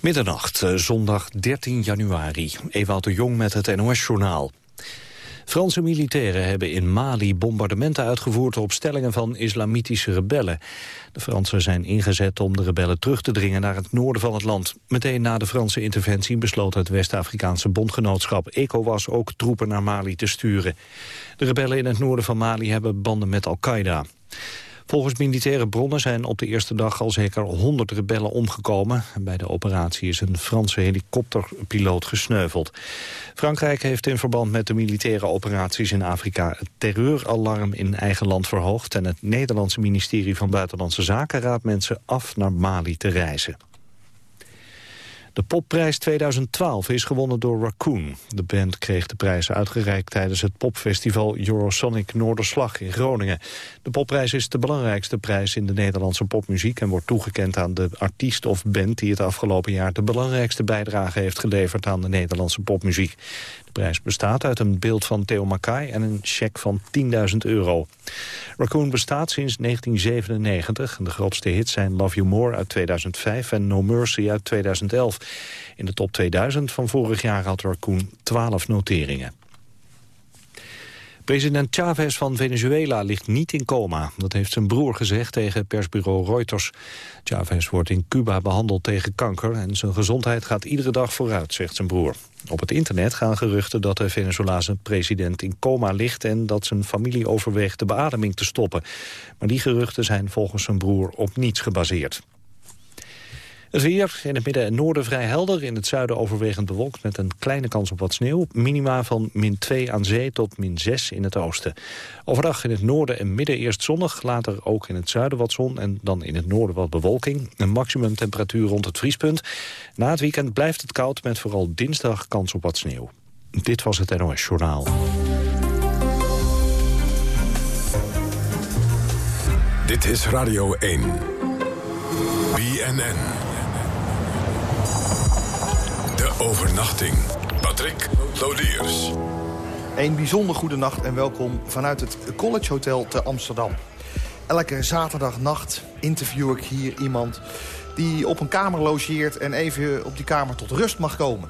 Middernacht, eh, zondag 13 januari. Ewout de Jong met het NOS-journaal. Franse militairen hebben in Mali bombardementen uitgevoerd op stellingen van islamitische rebellen. De Fransen zijn ingezet om de rebellen terug te dringen naar het noorden van het land. Meteen na de Franse interventie besloot het West-Afrikaanse bondgenootschap ECOWAS ook troepen naar Mali te sturen. De rebellen in het noorden van Mali hebben banden met Al-Qaeda. Volgens militaire bronnen zijn op de eerste dag al zeker 100 rebellen omgekomen. Bij de operatie is een Franse helikopterpiloot gesneuveld. Frankrijk heeft in verband met de militaire operaties in Afrika... het terreuralarm in eigen land verhoogd... en het Nederlandse ministerie van Buitenlandse Zaken raadt mensen af naar Mali te reizen. De popprijs 2012 is gewonnen door Raccoon. De band kreeg de prijs uitgereikt tijdens het popfestival Eurosonic Noorderslag in Groningen. De popprijs is de belangrijkste prijs in de Nederlandse popmuziek... en wordt toegekend aan de artiest of band die het afgelopen jaar... de belangrijkste bijdrage heeft geleverd aan de Nederlandse popmuziek. Prijs bestaat uit een beeld van Theo Mackay en een cheque van 10.000 euro. Raccoon bestaat sinds 1997. De grootste hits zijn Love You More uit 2005 en No Mercy uit 2011. In de top 2000 van vorig jaar had Raccoon 12 noteringen. President Chavez van Venezuela ligt niet in coma. Dat heeft zijn broer gezegd tegen persbureau Reuters. Chavez wordt in Cuba behandeld tegen kanker... en zijn gezondheid gaat iedere dag vooruit, zegt zijn broer. Op het internet gaan geruchten dat de Venezolaanse president in coma ligt... en dat zijn familie overweegt de beademing te stoppen. Maar die geruchten zijn volgens zijn broer op niets gebaseerd. Het weer in het midden en noorden vrij helder. In het zuiden overwegend bewolkt met een kleine kans op wat sneeuw. Minima van min 2 aan zee tot min 6 in het oosten. Overdag in het noorden en midden eerst zonnig. Later ook in het zuiden wat zon en dan in het noorden wat bewolking. Een maximum temperatuur rond het vriespunt. Na het weekend blijft het koud met vooral dinsdag kans op wat sneeuw. Dit was het NOS Journaal. Dit is Radio 1. BNN. Overnachting. Patrick Lodiers. Een bijzonder goede nacht en welkom vanuit het College Hotel te Amsterdam. Elke zaterdagnacht interview ik hier iemand die op een kamer logeert... en even op die kamer tot rust mag komen.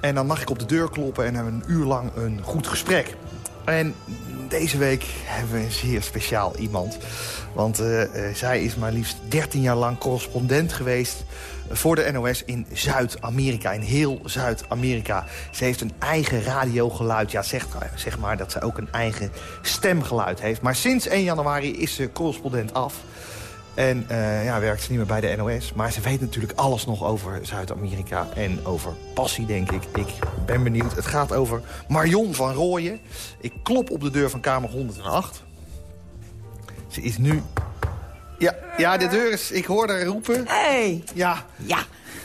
En dan mag ik op de deur kloppen en hebben een uur lang een goed gesprek. En deze week hebben we een zeer speciaal iemand. Want uh, uh, zij is maar liefst 13 jaar lang correspondent geweest voor de NOS in Zuid-Amerika. In heel Zuid-Amerika. Ze heeft een eigen radiogeluid. Ja, zeg, zeg maar dat ze ook een eigen stemgeluid heeft. Maar sinds 1 januari is ze correspondent af. En uh, ja, werkt ze niet meer bij de NOS. Maar ze weet natuurlijk alles nog over Zuid-Amerika en over passie, denk ik. Ik ben benieuwd. Het gaat over Marion van Rooyen. Ik klop op de deur van kamer 108. Ze is nu ja, ja, de deur is... Ik hoorde haar roepen. Hey. Ja. Ja.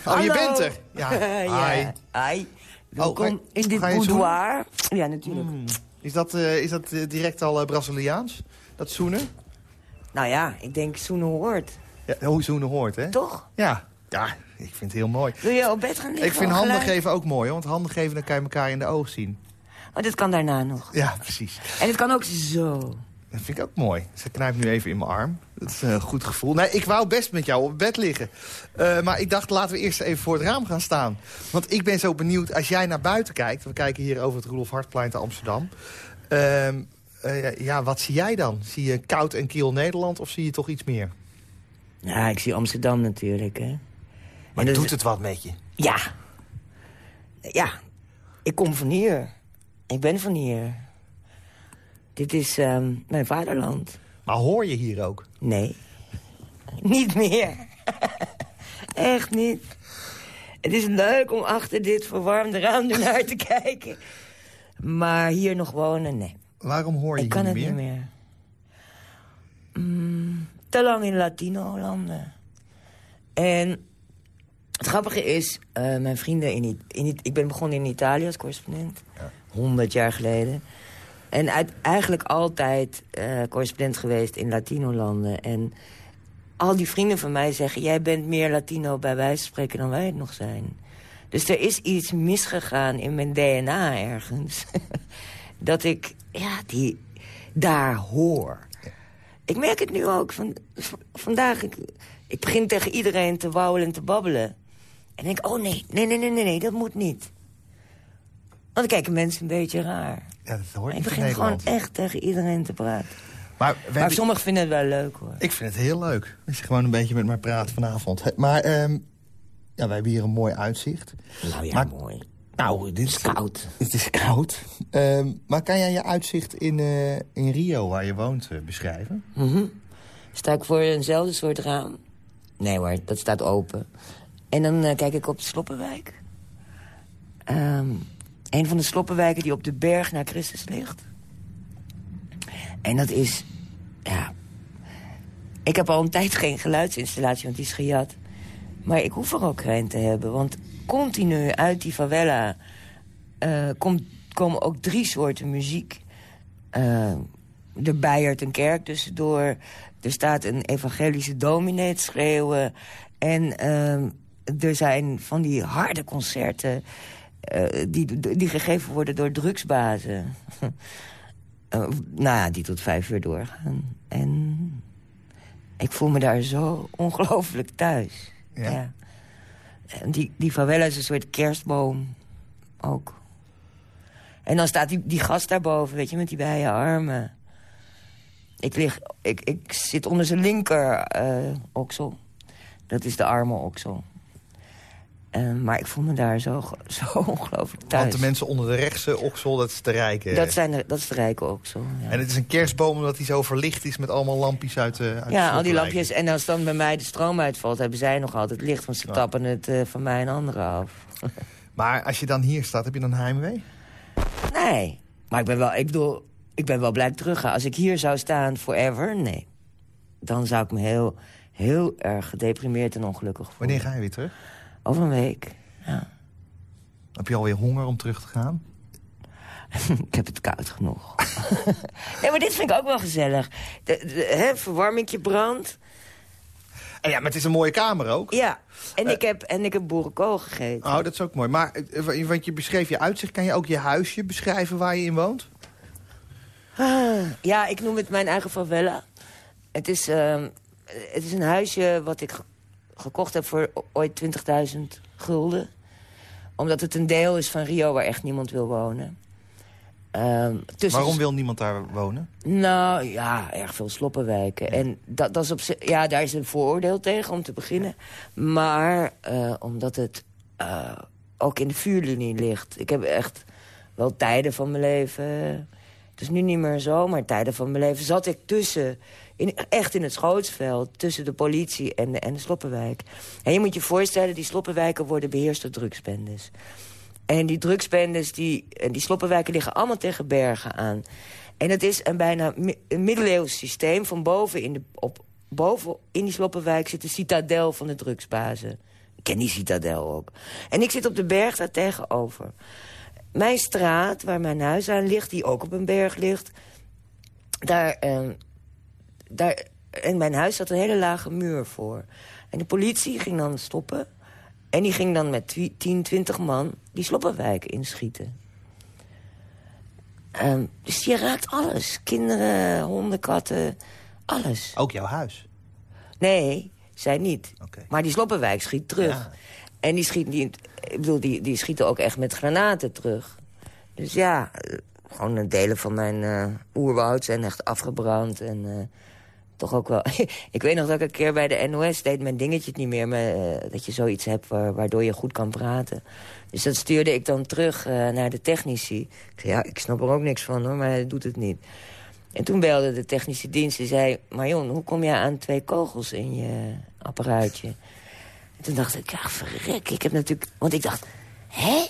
Oh, je bent er. Ja. Hi. Hi. Welkom oh, in dit boudoir. Ja, natuurlijk. Hmm. Is dat, uh, is dat uh, direct al Braziliaans? Dat zoenen? Nou ja, ik denk zoenen hoort. Ja, hoe zoenen hoort, hè? Toch? Ja. Ja, ik vind het heel mooi. Wil je op bed gaan liggen? Ik vind handen geven ook mooi, want handen geven dan kan je elkaar in de ogen zien. Maar dit kan daarna nog. Ja, precies. En het kan ook zo. Dat vind ik ook mooi. Ze knijpt nu even in mijn arm. Dat is een goed gevoel. Nee, ik wou best met jou op bed liggen. Uh, maar ik dacht, laten we eerst even voor het raam gaan staan. Want ik ben zo benieuwd, als jij naar buiten kijkt... we kijken hier over het Roelof Hartplein te Amsterdam... Uh, uh, ja, wat zie jij dan? Zie je koud en kiel Nederland of zie je toch iets meer? Ja, ik zie Amsterdam natuurlijk, hè. Maar doet is... het wat met je? Ja. Ja, ik kom van hier. Ik ben van hier. Dit is um, mijn vaderland. Maar hoor je hier ook? Nee. niet meer. Echt niet. Het is leuk om achter dit verwarmde raam naar te kijken. Maar hier nog wonen, nee. Waarom hoor je Ik kan het niet meer? Mm, te lang in Latino-landen. En het grappige is, uh, mijn vrienden in, in... Ik ben begonnen in Italië als correspondent. Honderd jaar geleden. En uit, eigenlijk altijd uh, correspondent geweest in Latino-landen. En al die vrienden van mij zeggen... jij bent meer Latino bij wijze van spreken dan wij het nog zijn. Dus er is iets misgegaan in mijn DNA ergens. dat ik ja, die daar hoor. Ik merk het nu ook. Van, vandaag, ik, ik begin tegen iedereen te wauwelen en te babbelen. En denk oh nee, nee, nee, nee, nee, nee, dat moet niet. Want dan kijken mensen een beetje raar. Ja, dat hoort Ik begin gewoon echt tegen iedereen te praten. Maar, hebben- sommigen vinden het wel leuk, hoor. Ik vind het heel leuk. Dat je gewoon een beetje met mij praat vanavond. Maar ehm, ja, wij hebben hier een mooi uitzicht. Nou ja, Maar- mooi. Nou, dit is koud. Het is koud. Ehm, maar kan jij je uitzicht in, eh, in Rio, waar je woont, eh, beschrijven? Mhm. Sta ik voor eenzelfde soort raam? Nee hoor, dat staat open. En dan eh, kijk ik op de Sloppenwijk. Ehm, een van de Sloppenwijken die op de berg naar Christus ligt. En dat is... Ja... Ik heb al een tijd geen geluidsinstallatie, want die is gejat. Maar ik hoef er ook geen te hebben, want continu uit die favela... eh, komt, komen ook drie soorten muziek. Eh, er bijert een kerk tussendoor. Er staat een evangelische dominee te schreeuwen. En ehm, er zijn van die harde concerten... eh, die, die gegeven worden door drugsbazen. Eh, nou ja, die tot vijf uur doorgaan. En ik voel me daar zo ongelooflijk thuis. Ja. En die, die favela is een soort kerstboom ook. En dan staat die, die gast daarboven, weet je, met die beide armen. Ik, lig, ik, ik zit onder zijn linker eh, oksel. Dat is de arme oksel. Eh, maar ik voel me daar zo, zo ongelooflijk thuis. Want de mensen onder de rechtse oksel, dat is de rijke. dat, zijn de, dat is de rijke oksel. Ja, En het is een kerstboom omdat hij zo verlicht is met allemaal lampjes uit de uit de ja al die lampjes. En als dan bij mij de stroom uitvalt, hebben zij nog altijd licht. Want ze tappen het eh, van mij en anderen af. Maar als je dan hier staat, heb je dan heimwee? Nee. Maar ik ben wel, ik bedoel, ik ben wel blij teruggaan. Als ik hier zou staan forever, nee. Dan zou ik me heel, heel erg gedeprimeerd en ongelukkig voelen. Wanneer ga je weer terug? Over een week. Ja. Heb je alweer honger om terug te gaan? ik heb het koud genoeg. nee, maar dit vind ik ook wel gezellig. De, de, hè, verwarmingje brandt. En ja, maar het is een mooie kamer ook. Ja. En, ik heb, en ik heb boerenkool gegeten. Oh, dat is ook mooi. Maar, eh, want je beschreef je uitzicht. Kan je ook je huisje beschrijven waar je in woont? Ah, ja, ik noem het mijn eigen favela. Het is, ehm, het is een huisje wat ik gekocht heb voor ooit 20.000 gulden. Omdat het een deel is van Rio waar echt niemand wil wonen. Ehm, tussen- Waarom wil niemand daar wonen? Nou, ja, erg veel sloppenwijken. En dat, dat is op ja, daar is een vooroordeel tegen, om te beginnen. Maar eh, omdat het eh, ook in de vuurlinie ligt. Ik heb echt wel tijden van mijn leven... Het is nu niet meer zo, maar tijden van mijn leven zat ik tussen... In, echt in het schootsveld, tussen de politie en de, en de sloppenwijk. En je moet je voorstellen, die sloppenwijken worden beheerst door drugsbendes. En die drugsbendes, die, en die sloppenwijken liggen allemaal tegen bergen aan. En het is een bijna een middeleeuws systeem. Van boven in, de, op, boven in die sloppenwijk zit de citadel van de drugsbazen. Ik ken die citadel ook. En ik zit op de berg daar tegenover. Mijn straat, waar mijn huis aan ligt, die ook op een berg ligt... daar, eh, daar, in mijn huis zat een hele lage muur voor. En de politie ging dan stoppen... En die ging dan met twi- 10, 20 man die sloppenwijk inschieten. Ehm, dus je raakt alles. Kinderen, honden, katten, alles. Ook jouw huis. Nee, zij niet. Maar die sloppenwijk schiet terug. Ja. En die, schiet, die, ik bedoel, die, die schieten ook echt met granaten terug. Dus ja, eh, gewoon een delen van mijn eh, oerwoud zijn echt afgebrand. En eh, toch ook wel... ik weet nog dat ik een keer bij de NOS deed mijn dingetje het niet meer. Maar, eh, dat je zoiets hebt wa- waardoor je goed kan praten. Dus dat stuurde ik dan terug eh, naar de technici. Ik zei, ja, ik snap er ook niks van hoor, maar hij doet het niet. En toen belde de technische dienst en zei... Marion, hoe kom jij aan twee kogels in je apparaatje? En toen dacht ik, ja, verrek. Ik heb natuurlijk... Want ik dacht, hè?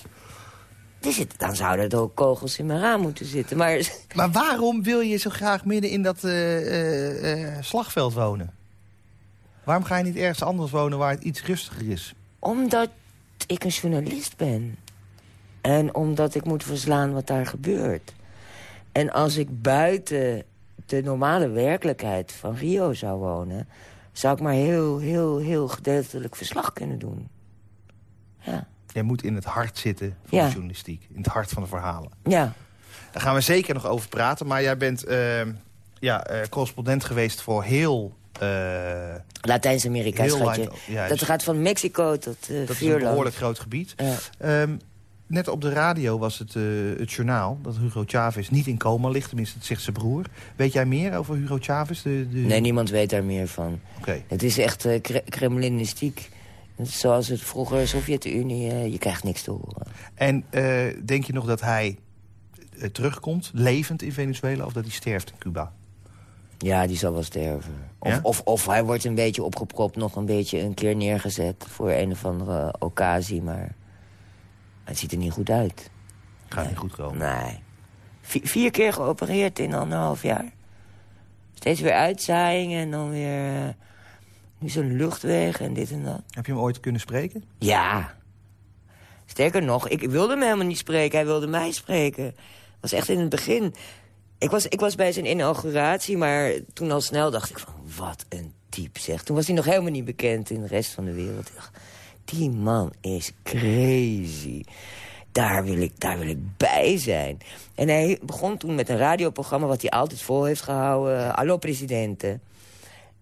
Er dan zouden er ook kogels in mijn raam moeten zitten. Maar Maar waarom wil je zo graag midden in dat eh, eh, eh, slagveld wonen? Waarom ga je niet ergens anders wonen waar het iets rustiger is? omdat ik een journalist ben. En omdat ik moet verslaan wat daar gebeurt. En als ik buiten de normale werkelijkheid van Rio zou wonen... zou ik maar heel, heel, heel gedeeltelijk verslag kunnen doen. Ja. Jij moet in het hart zitten van Ja. de journalistiek. In het hart van de verhalen. Ja. Daar gaan we zeker nog over praten. Maar jij bent eh, ja, eh, correspondent geweest voor heel Uh, Latijns-Amerika, schatje. Ja, dat gaat van Mexico tot uh, Dat is een behoorlijk groot gebied. Ja. Um, net op de radio was het, het journaal dat Hugo Chavez niet in coma ligt. Tenminste, dat zegt zijn broer. Weet jij meer over Hugo Chavez? De, de... Nee, niemand weet daar meer van. Okay. Het is echt kremlinistiek. Zoals het vroeger Sovjet-Unie, uh, je krijgt niks te horen. En denk je nog dat hij terugkomt, levend in Venezuela... of dat hij sterft in Cuba? Ja, die zal wel sterven. Of, of, of, hij wordt een beetje opgepropt, nog een beetje een keer neergezet... voor een of andere occasie, maar het ziet er niet goed uit. Gaat niet goed komen? Nee. vier keer geopereerd in anderhalf jaar. Steeds weer uitzaaiingen en dan weer... Nu zo'n luchtweg en dit en dat. Heb je hem ooit kunnen spreken? Ja. Sterker nog, ik wilde hem helemaal niet spreken. Hij wilde mij spreken. Dat was echt in het begin. Ik was, ik was bij zijn inauguratie, maar toen al snel dacht ik van... wat een type, zeg. Toen was hij nog helemaal niet bekend in de rest van de wereld. Die man is crazy. Daar wil, ik, daar wil ik bij zijn. En hij begon toen met een radioprogramma... wat hij altijd vol heeft gehouden. Hallo, presidenten.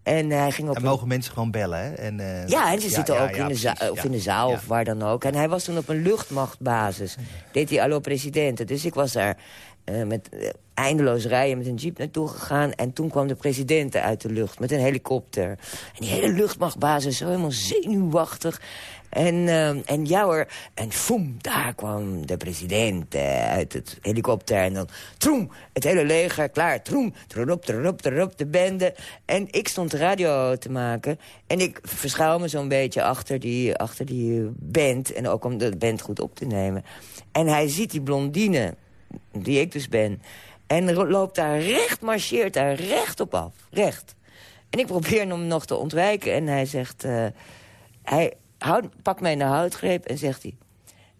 En hij ging op... En mogen mensen gewoon bellen, hè? En, uh... Ja, en ze zitten ook in, de zaal, of in de zaal of waar dan ook. En hij was toen op een luchtmachtbasis. Deed hij Allo Presidenten. Dus ik was daar uh, met uh, eindeloos rijden met een jeep naartoe gegaan. En toen kwam de president uit de lucht met een helikopter. En die hele luchtmachtbasis, zo helemaal zenuwachtig. En, uh, en ja hoor, en foem, daar kwam de president uh, uit het helikopter. En dan troem, het hele leger, klaar, troem, troep, troep, troep, de bende. En ik stond de radio te maken. En ik verschuil me zo'n beetje achter die, achter die band. En ook om de band goed op te nemen. En hij ziet die blondine, die ik dus ben... En loopt daar recht, marcheert daar recht op af. Recht. En ik probeer hem nog te ontwijken. En hij zegt... Uh, hij houd, pakt mij in de houtgreep en zegt hij...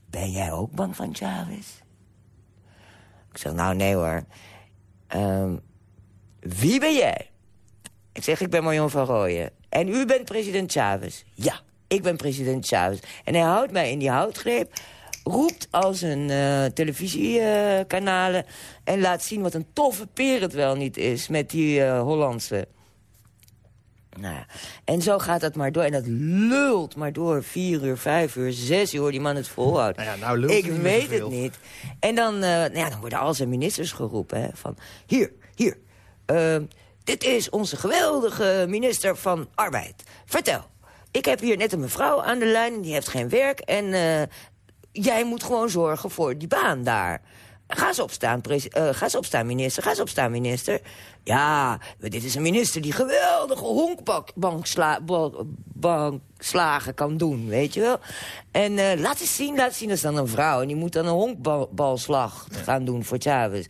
Ben jij ook bang van Chavez? Ik zeg, nou nee hoor. Um, wie ben jij? Ik zeg, ik ben Marion van Rooyen. En u bent president Chavez? Ja, ik ben president Chavez. En hij houdt mij in die houtgreep roept als een uh, televisiekanalen... en laat zien wat een toffe peer het wel niet is met die uh, Hollandse. Nou ja. En zo gaat dat maar door. En dat lult maar door. Vier uur, vijf uur, zes uur, die man het volhoudt. Nou ja, nou lult Ik weet het niet. En dan, uh, nou ja, dan worden al zijn ministers geroepen. Hè, van, hier, hier. dit is onze geweldige minister van Arbeid. Vertel. Ik heb hier net een mevrouw aan de lijn, die heeft geen werk... en jij moet gewoon zorgen voor die baan daar. Ga eens opstaan, uh, ga eens opstaan, minister. Ga eens opstaan, minister. Ja, dit is een minister die geweldige honkbalslagen kan doen, weet je wel. En uh, laat eens zien, laat eens zien, dat is dan een vrouw. En die moet dan een honkbalslag gaan doen voor Chavez.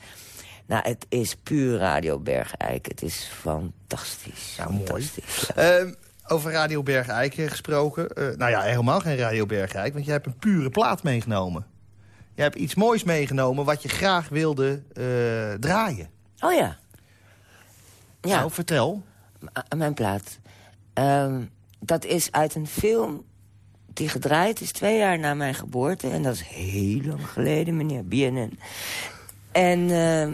Nou, het is puur Radio Bergijk. Het is fantastisch. Ja, fantastisch. mooi. Uh, over Radio Bergijk gesproken. Uh, nou ja, helemaal geen Radio Bergijk, want je hebt een pure plaat meegenomen. Je hebt iets moois meegenomen wat je graag wilde uh, draaien. Oh ja. Ja. Nou, vertel. M mijn plaat. Um, dat is uit een film die gedraaid is twee jaar na mijn geboorte. En dat is heel lang geleden, meneer BNN. En uh,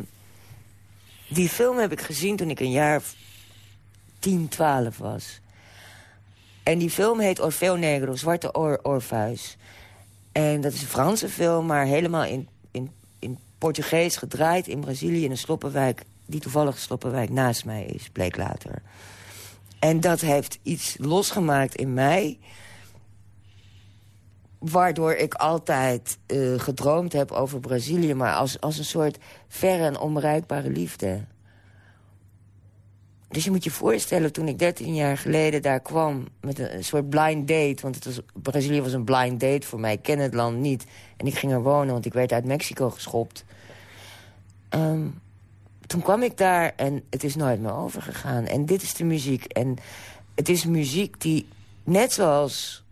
die film heb ik gezien toen ik een jaar 10, 12 was. En die film heet Orfeo Negro, Zwarte Or Orpheus. En dat is een Franse film, maar helemaal in, in, in Portugees gedraaid... in Brazilië, in een sloppenwijk, die toevallig sloppenwijk naast mij is, bleek later. En dat heeft iets losgemaakt in mij... waardoor ik altijd uh, gedroomd heb over Brazilië... maar als, als een soort verre en onbereikbare liefde. Dus je moet je voorstellen, toen ik 13 jaar geleden daar kwam... met een, soort blind date, want het was, Brazilië was een blind date voor mij. Ik ken het land niet. En ik ging er wonen, want ik werd uit Mexico geschopt. Um, toen kwam ik daar en het is nooit meer overgegaan. En dit is de muziek. En het is muziek die, net zoals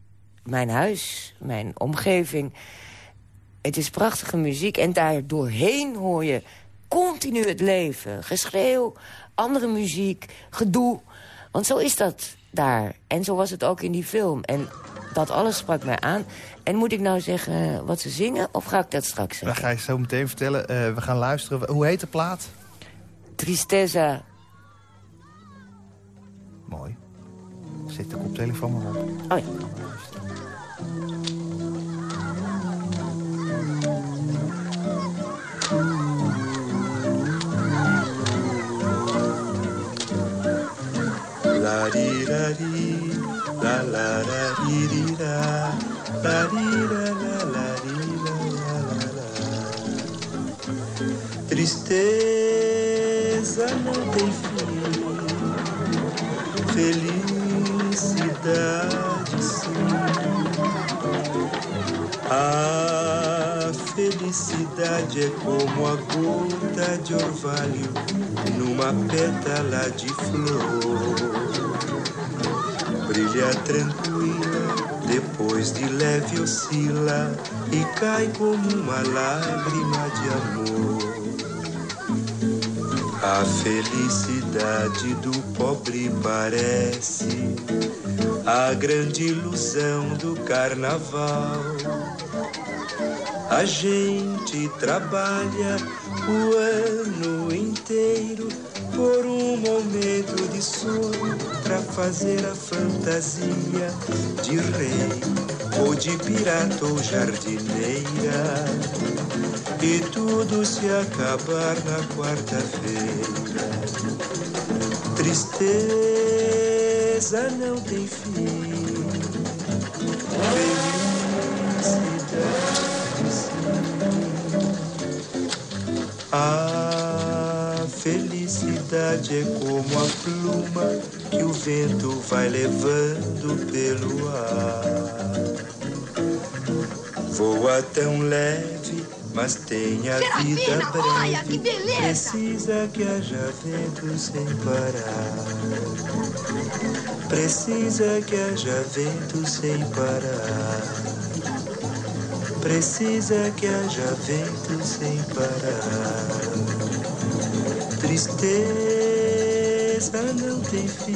mijn huis, mijn omgeving... het is prachtige muziek en daar doorheen hoor je continu het leven. Geschreeuw, andere muziek, gedoe. Want zo is dat daar. En zo was het ook in die film. En dat alles sprak mij aan. En moet ik nou zeggen wat ze zingen, of ga ik dat straks zeggen? Dat ga je zo meteen vertellen. Uh, we gaan luisteren. Hoe heet de plaat? Tristeza. Mooi. Zet de koptelefoon maar op. Oh ja. Felicidade é como a gota de orvalho numa pétala de flor. Brilha tranquila, depois de leve oscila e cai como uma lágrima de amor. A felicidade do pobre parece a grande ilusão do carnaval. A gente trabalha o ano inteiro por um momento de sono para fazer a fantasia de rei ou de pirata ou jardineira. E tudo se acabar na quarta-feira. Tristeza não tem fim. É como a pluma que o vento vai levando pelo ar. Voa tão leve, mas tem a vida breve. olha que beleza! Precisa que haja vento sem parar. Precisa que haja vento sem parar. Precisa que haja vento sem parar. Tristeza tem fim.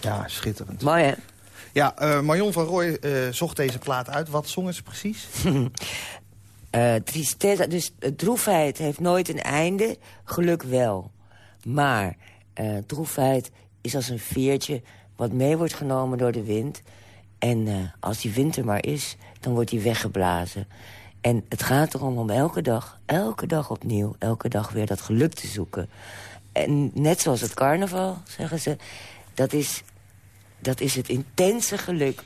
Ja, schitterend. Mooi, hè? Ja, eh, Marion van Rooij eh, zocht deze plaat uit. Wat zongen ze precies? Eh tristeza, dus droefheid heeft nooit een einde, geluk wel. Maar eh, droefheid is als een veertje wat mee wordt genomen door de wind. En eh, als die wind er maar is, dan wordt die weggeblazen. En het gaat erom om elke dag, elke dag opnieuw... elke dag weer dat geluk te zoeken. En net zoals het carnaval, zeggen ze... dat is, dat is het intense geluk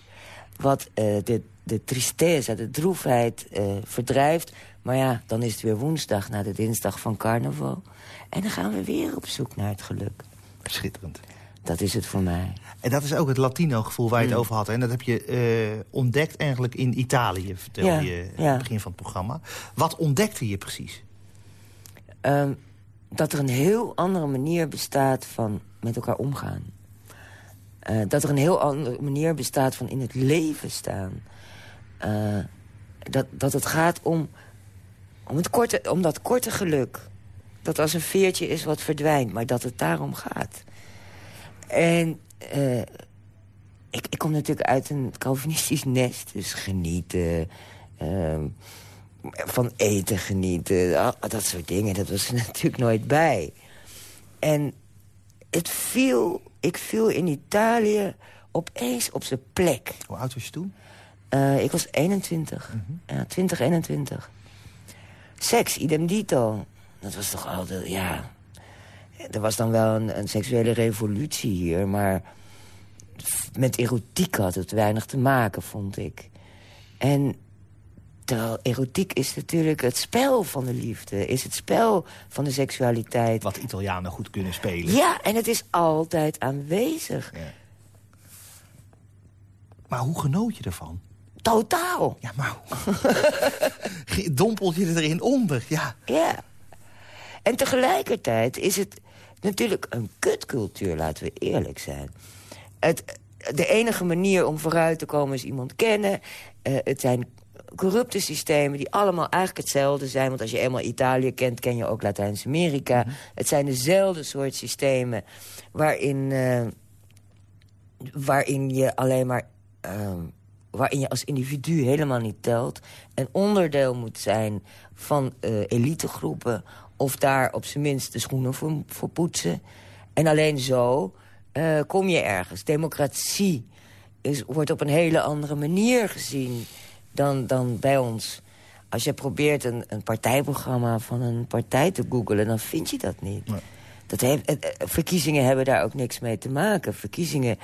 wat eh, de, de tristeza, de droefheid eh, verdrijft. Maar ja, dan is het weer woensdag na de dinsdag van carnaval. En dan gaan we weer op zoek naar het geluk. Schitterend. Dat is het voor mij. En dat is ook het Latino-gevoel waar je het Mm. over had. En dat heb je eh, ontdekt eigenlijk in Italië, vertelde Ja, je aan ja. het begin van het programma. Wat ontdekte je precies? Ehm, dat er een heel andere manier bestaat van met elkaar omgaan. Eh, dat er een heel andere manier bestaat van in het leven staan. Eh, dat, dat het gaat om, om, het korte, om dat korte geluk. Dat als een veertje is wat verdwijnt, maar dat het daarom gaat. En eh, ik, ik kom natuurlijk uit een Calvinistisch nest, dus genieten... ehm, van eten genieten, dat soort dingen. Dat was er natuurlijk nooit bij. En het viel, ik viel in Italië opeens op zijn plek. Hoe oud was je toen? Eh, ik was 21. Ja, 20, 21. Seks, idem dito. Dat was toch altijd, ja... Er was dan wel een, een seksuele revolutie hier, maar... met erotiek had het weinig te maken, vond ik. En terwijl erotiek is natuurlijk het spel van de liefde. Is het spel van de seksualiteit. Wat Italianen goed kunnen spelen. Ja, en het is altijd aanwezig. Ja. Maar hoe genoot je ervan? Totaal. Ja, maar hoe- dompel je erin onder? Ja. Ja. En tegelijkertijd is het natuurlijk een kutcultuur, laten we eerlijk zijn. Het, de enige manier om vooruit te komen is iemand kennen. Eh, het zijn corrupte systemen die allemaal eigenlijk hetzelfde zijn. Want als je eenmaal Italië kent, ken je ook Latijns-Amerika. Het zijn dezelfde soort systemen waarin, eh, waarin je alleen maar... ehm, waarin je als individu helemaal niet telt... en onderdeel moet zijn van uh, elitegroepen... of daar op zijn minst de schoenen voor, voor poetsen. En alleen zo uh, kom je ergens. Democratie is, wordt op een hele andere manier gezien dan, dan bij ons. Als je probeert een, een partijprogramma van een partij te googlen... dan vind je dat niet. Dat heeft, eh, verkiezingen hebben daar ook niks mee te maken. Verkiezingen,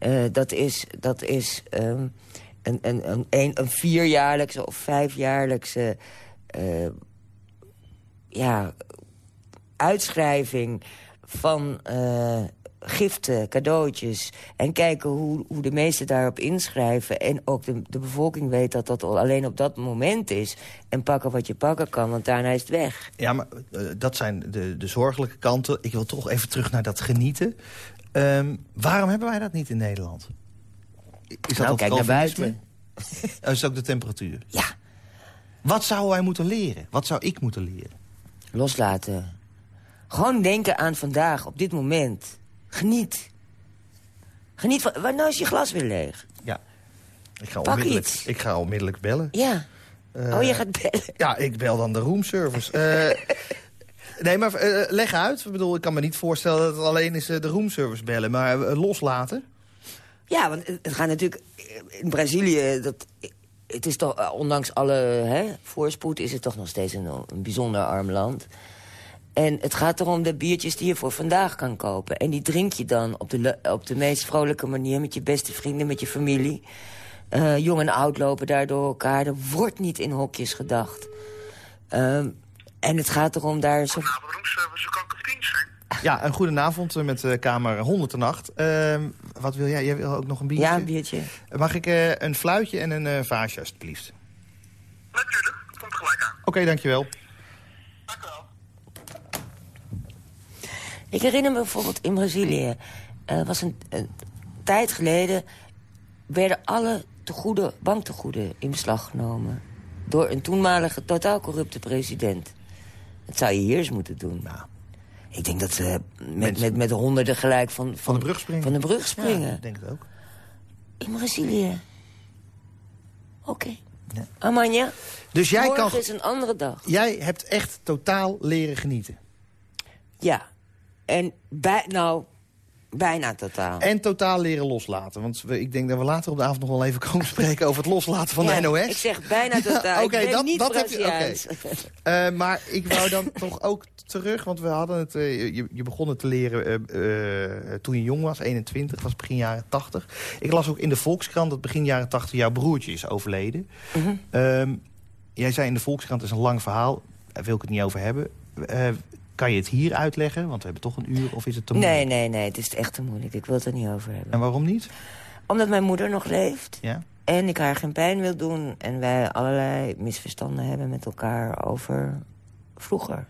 uh, dat is, dat is um, een, een, een, een, vierjaarlijkse of vijfjaarlijkse... Uh, ja, uitschrijving van uh, giften, cadeautjes... en kijken hoe, hoe de meesten daarop inschrijven... en ook de, de bevolking weet dat dat alleen op dat moment is... en pakken wat je pakken kan, want daarna is het weg. Ja, maar uh, dat zijn de, de zorgelijke kanten. Ik wil toch even terug naar dat genieten. Um, waarom hebben wij dat niet in Nederland? Is dat nou, kijk naar buiten. Dat is ook de temperatuur? Ja. Wat zouden wij moeten leren? Wat zou ik moeten leren? Loslaten. Gewoon denken aan vandaag, op dit moment. Geniet. Geniet van... Waar nou is je glas weer leeg? Ja. Ik ga Pak onmiddellijk, iets. Ik ga onmiddellijk bellen. Ja. Uh, oh, je gaat bellen? Ja, ik bel dan de roomservice. Uh, nee, maar uh, leg uit. Ik bedoel, ik kan me niet voorstellen dat het alleen is de roomservice bellen. Maar loslaten? Ja, want het gaat natuurlijk... In Brazilië, dat, het is toch, ondanks alle hè, voorspoed... is het toch nog steeds een, bijzonder arm land... En het gaat erom de biertjes die je voor vandaag kan kopen. En die drink je dan op de, op de meest vrolijke manier... met je beste vrienden, met je familie. Uh, jong en oud lopen daar door elkaar. Er wordt niet in hokjes gedacht. Uh, en het gaat erom daar... Zo... Roomservice, kan ik of tien zijn? Ja, een goedenavond met uh, kamer 108. Uh, wat wil jij? Jij wil ook nog een biertje? Ja, een biertje. Mag ik uh, een fluitje en een uh, vaasje, alstublieft? Natuurlijk, het komt gelijk aan. Oké, okay, dankjewel. Dank u wel. Ik herinner me bijvoorbeeld in Brazilië... Uh, was een, een, tijd geleden... werden alle tegoeden, banktegoeden in beslag genomen... door een toenmalige totaal corrupte president. Dat zou je hier eens moeten doen. Nou, ik denk dat ze met, met, met honderden gelijk van, van, van de brug springen. Van de brug springen. Ja, ik denk het ook. In Brazilië. Oké. Okay. Ja. Amanja, dus jij morgen kan, is een andere dag. Jij hebt echt totaal leren genieten. Ja. En bij, nou, bijna totaal. En totaal leren loslaten. Want we, ik denk dat we later op de avond nog wel even komen spreken over het loslaten van ja, de NOS. Ik zeg bijna totaal. Oké, okay, dat, niet dat heb je. Okay. uh, maar ik wou dan toch ook terug, want we hadden het. Uh, je, je, begon het te leren uh, toen je jong was, 21, was begin jaren 80. Ik las ook in de Volkskrant dat begin jaren 80 jouw broertje is overleden. Mm -hmm. um, jij zei in de Volkskrant, het is een lang verhaal, daar wil ik het niet over hebben. Kan je het hier uitleggen? Want we hebben toch een uur, of is het te moeilijk? Nee, nee, nee, het is echt te moeilijk. Ik wil het er niet over hebben. En waarom niet? Omdat mijn moeder nog leeft. Ja? En ik haar geen pijn wil doen. En wij allerlei misverstanden hebben met elkaar over vroeger.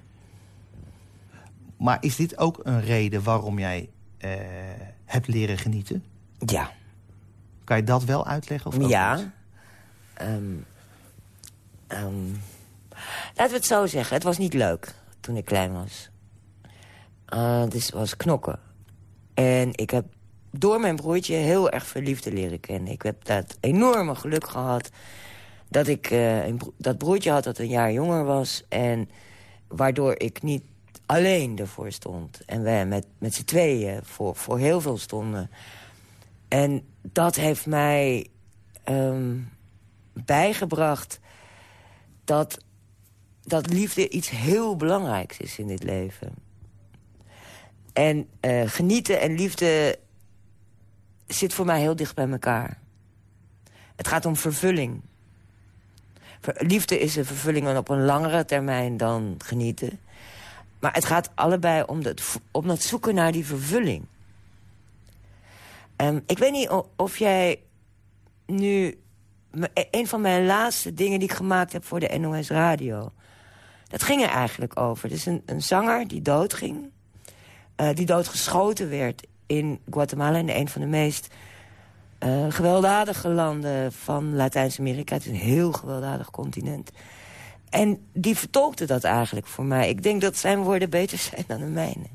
Maar is dit ook een reden waarom jij uh, hebt leren genieten? Ja. Kan je dat wel uitleggen? Of ja. Um, um, laten we het zo zeggen. Het was niet leuk toen ik klein was. Uh, dus was knokken. En ik heb door mijn broertje heel erg veel liefde leren kennen. Ik heb dat enorme geluk gehad dat ik bro dat broertje had dat een jaar jonger was. En waardoor ik niet alleen ervoor stond. En wij met, met z'n tweeën voor, voor heel veel stonden. En dat heeft mij um, bijgebracht dat dat liefde iets heel belangrijks is in dit leven. En uh, genieten en liefde zit voor mij heel dicht bij elkaar. Het gaat om vervulling. Liefde is een vervulling op een langere termijn dan genieten. Maar het gaat allebei om, dat, om dat zoeken naar die vervulling. Um, ik weet niet of jij nu... Een van mijn laatste dingen die ik gemaakt heb voor de NOS Radio... Dat ging er eigenlijk over. Is een, een zanger die doodging. Uh, die doodgeschoten werd in Guatemala. In een van de meest uh, gewelddadige landen van Latijns-Amerika. Het is een heel gewelddadig continent. En die vertolkte dat eigenlijk voor mij. Ik denk dat zijn woorden beter zijn dan de mijne.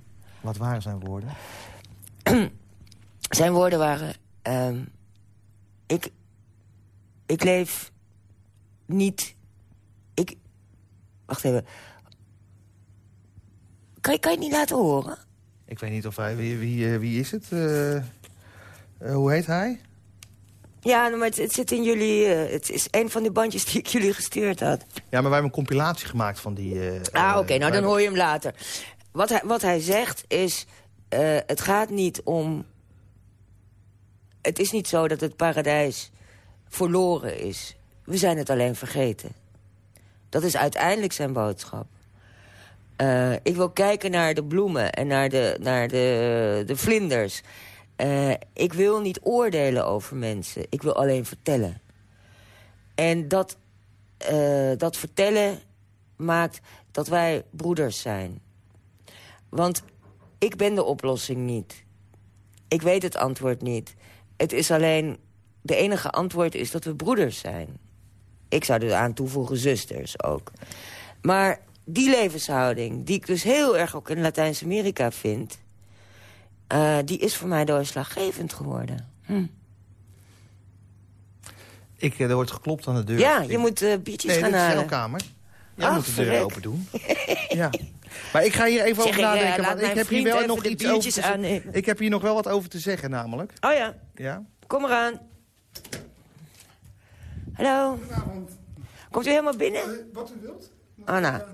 Wat waren zijn woorden? zijn woorden waren... Um, ik, ik leef niet... Wacht even. Kan je, kan je het niet laten horen? Ik weet niet of hij... Wie, wie, eh, wie is het? Eh, eh, hoe heet hij? Ja, maar het, het zit in jullie... het is een van de bandjes die ik jullie gestuurd had. Ja, maar wij hebben een compilatie gemaakt van die... Ah, oké, nou dan hoor je hem later. Wat hij, wat hij zegt is, het gaat niet om... Het is niet zo dat het paradijs verloren is. We zijn het alleen vergeten. Dat is uiteindelijk zijn boodschap. Eh, ik wil kijken naar de bloemen en naar de, naar de, de vlinders. Eh, ik wil niet oordelen over mensen. Ik wil alleen vertellen. En dat, eh, dat vertellen maakt dat wij broeders zijn. Want ik ben de oplossing niet. Ik weet het antwoord niet. Het is alleen... De enige antwoord is dat we broeders zijn. Ik zou er aan toevoegen zusters ook. Maar die levenshouding, die ik dus heel erg ook in Latijns-Amerika vind... eh, die is voor mij doorslaggevend geworden. Hm. Ik, eh, er wordt geklopt aan de deur. Ja, Ik- je moet eh, biertjes Nee, gaan dit is de halen. kamer. Jij Ah, moet de deur verrek. open doen. ja. Maar ik ga hier even Zeg over nadenken. want ik heb hier wel nog iets over te. Ik heb hier nog wel wat over te zeggen namelijk. Oh ja, Ja. kom eraan. Hallo. Komt u helemaal binnen? Wat u wilt. Anna,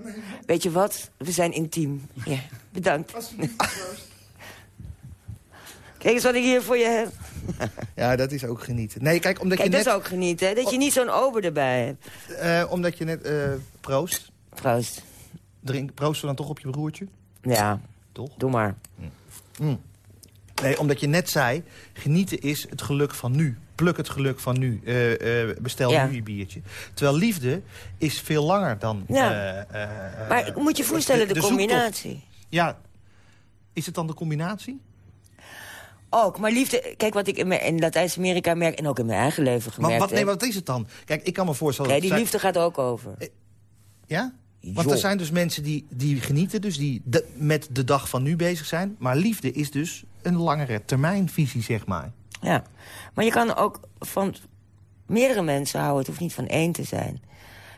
weet je wat? We zijn intiem. Ja, bedankt. Alsjeblieft, proost. Kijk eens wat ik hier voor je heb. ja, dat is ook genieten. Nee, kijk, omdat Kijk, je dat net... is ook genieten, hè? Dat je niet zo'n ober erbij hebt. eh, omdat je net... eh, proost. Proost. Drink, proosten dan toch op je broertje? Ja, Toch? doe maar. Nee, omdat je net zei, genieten is het geluk van nu. Pluk het geluk van nu. Eh, eh, bestel Ja. nu je biertje. Terwijl liefde is veel langer dan... Ja. eh, Maar ik moet je voorstellen, de, combinatie. Ja. Is het dan de combinatie? Ook, maar liefde... Kijk, wat ik in, Latijns-Amerika merk... en ook in mijn eigen leven Maar gemerkt wat, nee, wat is het dan? Kijk, ik kan me voorstellen... Nee, die liefde gaat ook over. Ja? Want er zijn dus mensen die, die genieten, dus die de- met de dag van nu bezig zijn. Maar liefde is dus een langere termijnvisie, zeg maar. Ja, maar je kan ook van meerdere mensen houden. Het hoeft niet van één te zijn.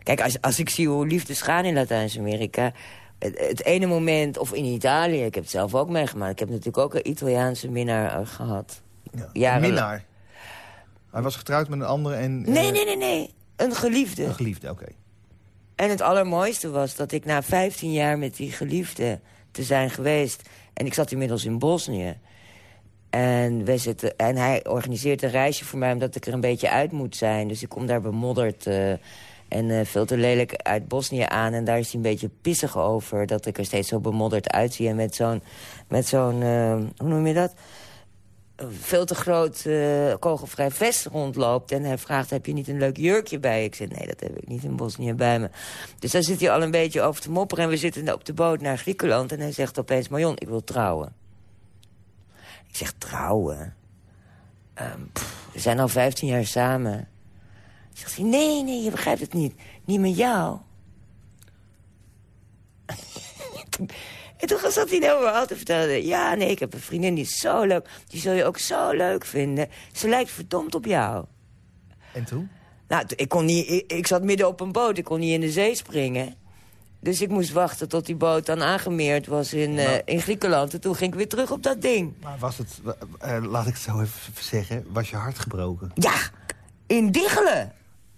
Kijk, als, als ik zie hoe liefdes gaan in Latijns-Amerika... Het, het ene moment, of in Italië, ik heb het zelf ook meegemaakt. Ik heb natuurlijk ook een Italiaanse minnaar eh, gehad. Ja. Minnaar. Hij was getrouwd met een andere en... Nee, eh, nee, nee, nee. Een geliefde. Een geliefde, oké. En het allermooiste was dat ik na 15 jaar met die geliefde te zijn geweest... en ik zat inmiddels in Bosnië... En, wij zitten, en hij organiseert een reisje voor mij omdat ik er een beetje uit moet zijn. Dus ik kom daar bemodderd eh, en eh, veel te lelijk uit Bosnië aan. En daar is hij een beetje pissig over dat ik er steeds zo bemodderd uitzie. En met zo'n, met zo'n eh, hoe noem je dat? Veel te groot kogelvrij vest rondloopt. En hij vraagt, heb je niet een leuk jurkje bij? Ik zeg, nee, dat heb ik niet in Bosnië bij me. Dus daar zit hij al een beetje over te mopperen. En we zitten op de boot naar Griekenland. En hij zegt opeens, Marion, ik wil trouwen. Ik zeg, trouwen? Ehm, pff, we zijn al 15 jaar samen. Zegt hij, nee, nee, je begrijpt het niet. Niet met jou. En toen zat hij nou wel te vertellen. Ja, nee, ik heb een vriendin die is zo leuk. Die zul je ook zo leuk vinden. Ze lijkt verdomd op jou. En toen? Nou, ik, kon niet, ik, ik zat midden op een boot. Ik kon niet in de zee springen. Dus ik moest wachten tot die boot dan aangemeerd was in, eh, in Griekenland. En toen ging ik weer terug op dat ding. Maar was het, eh, laat ik het zo even zeggen, was je hart gebroken? Ja, in Diggelen.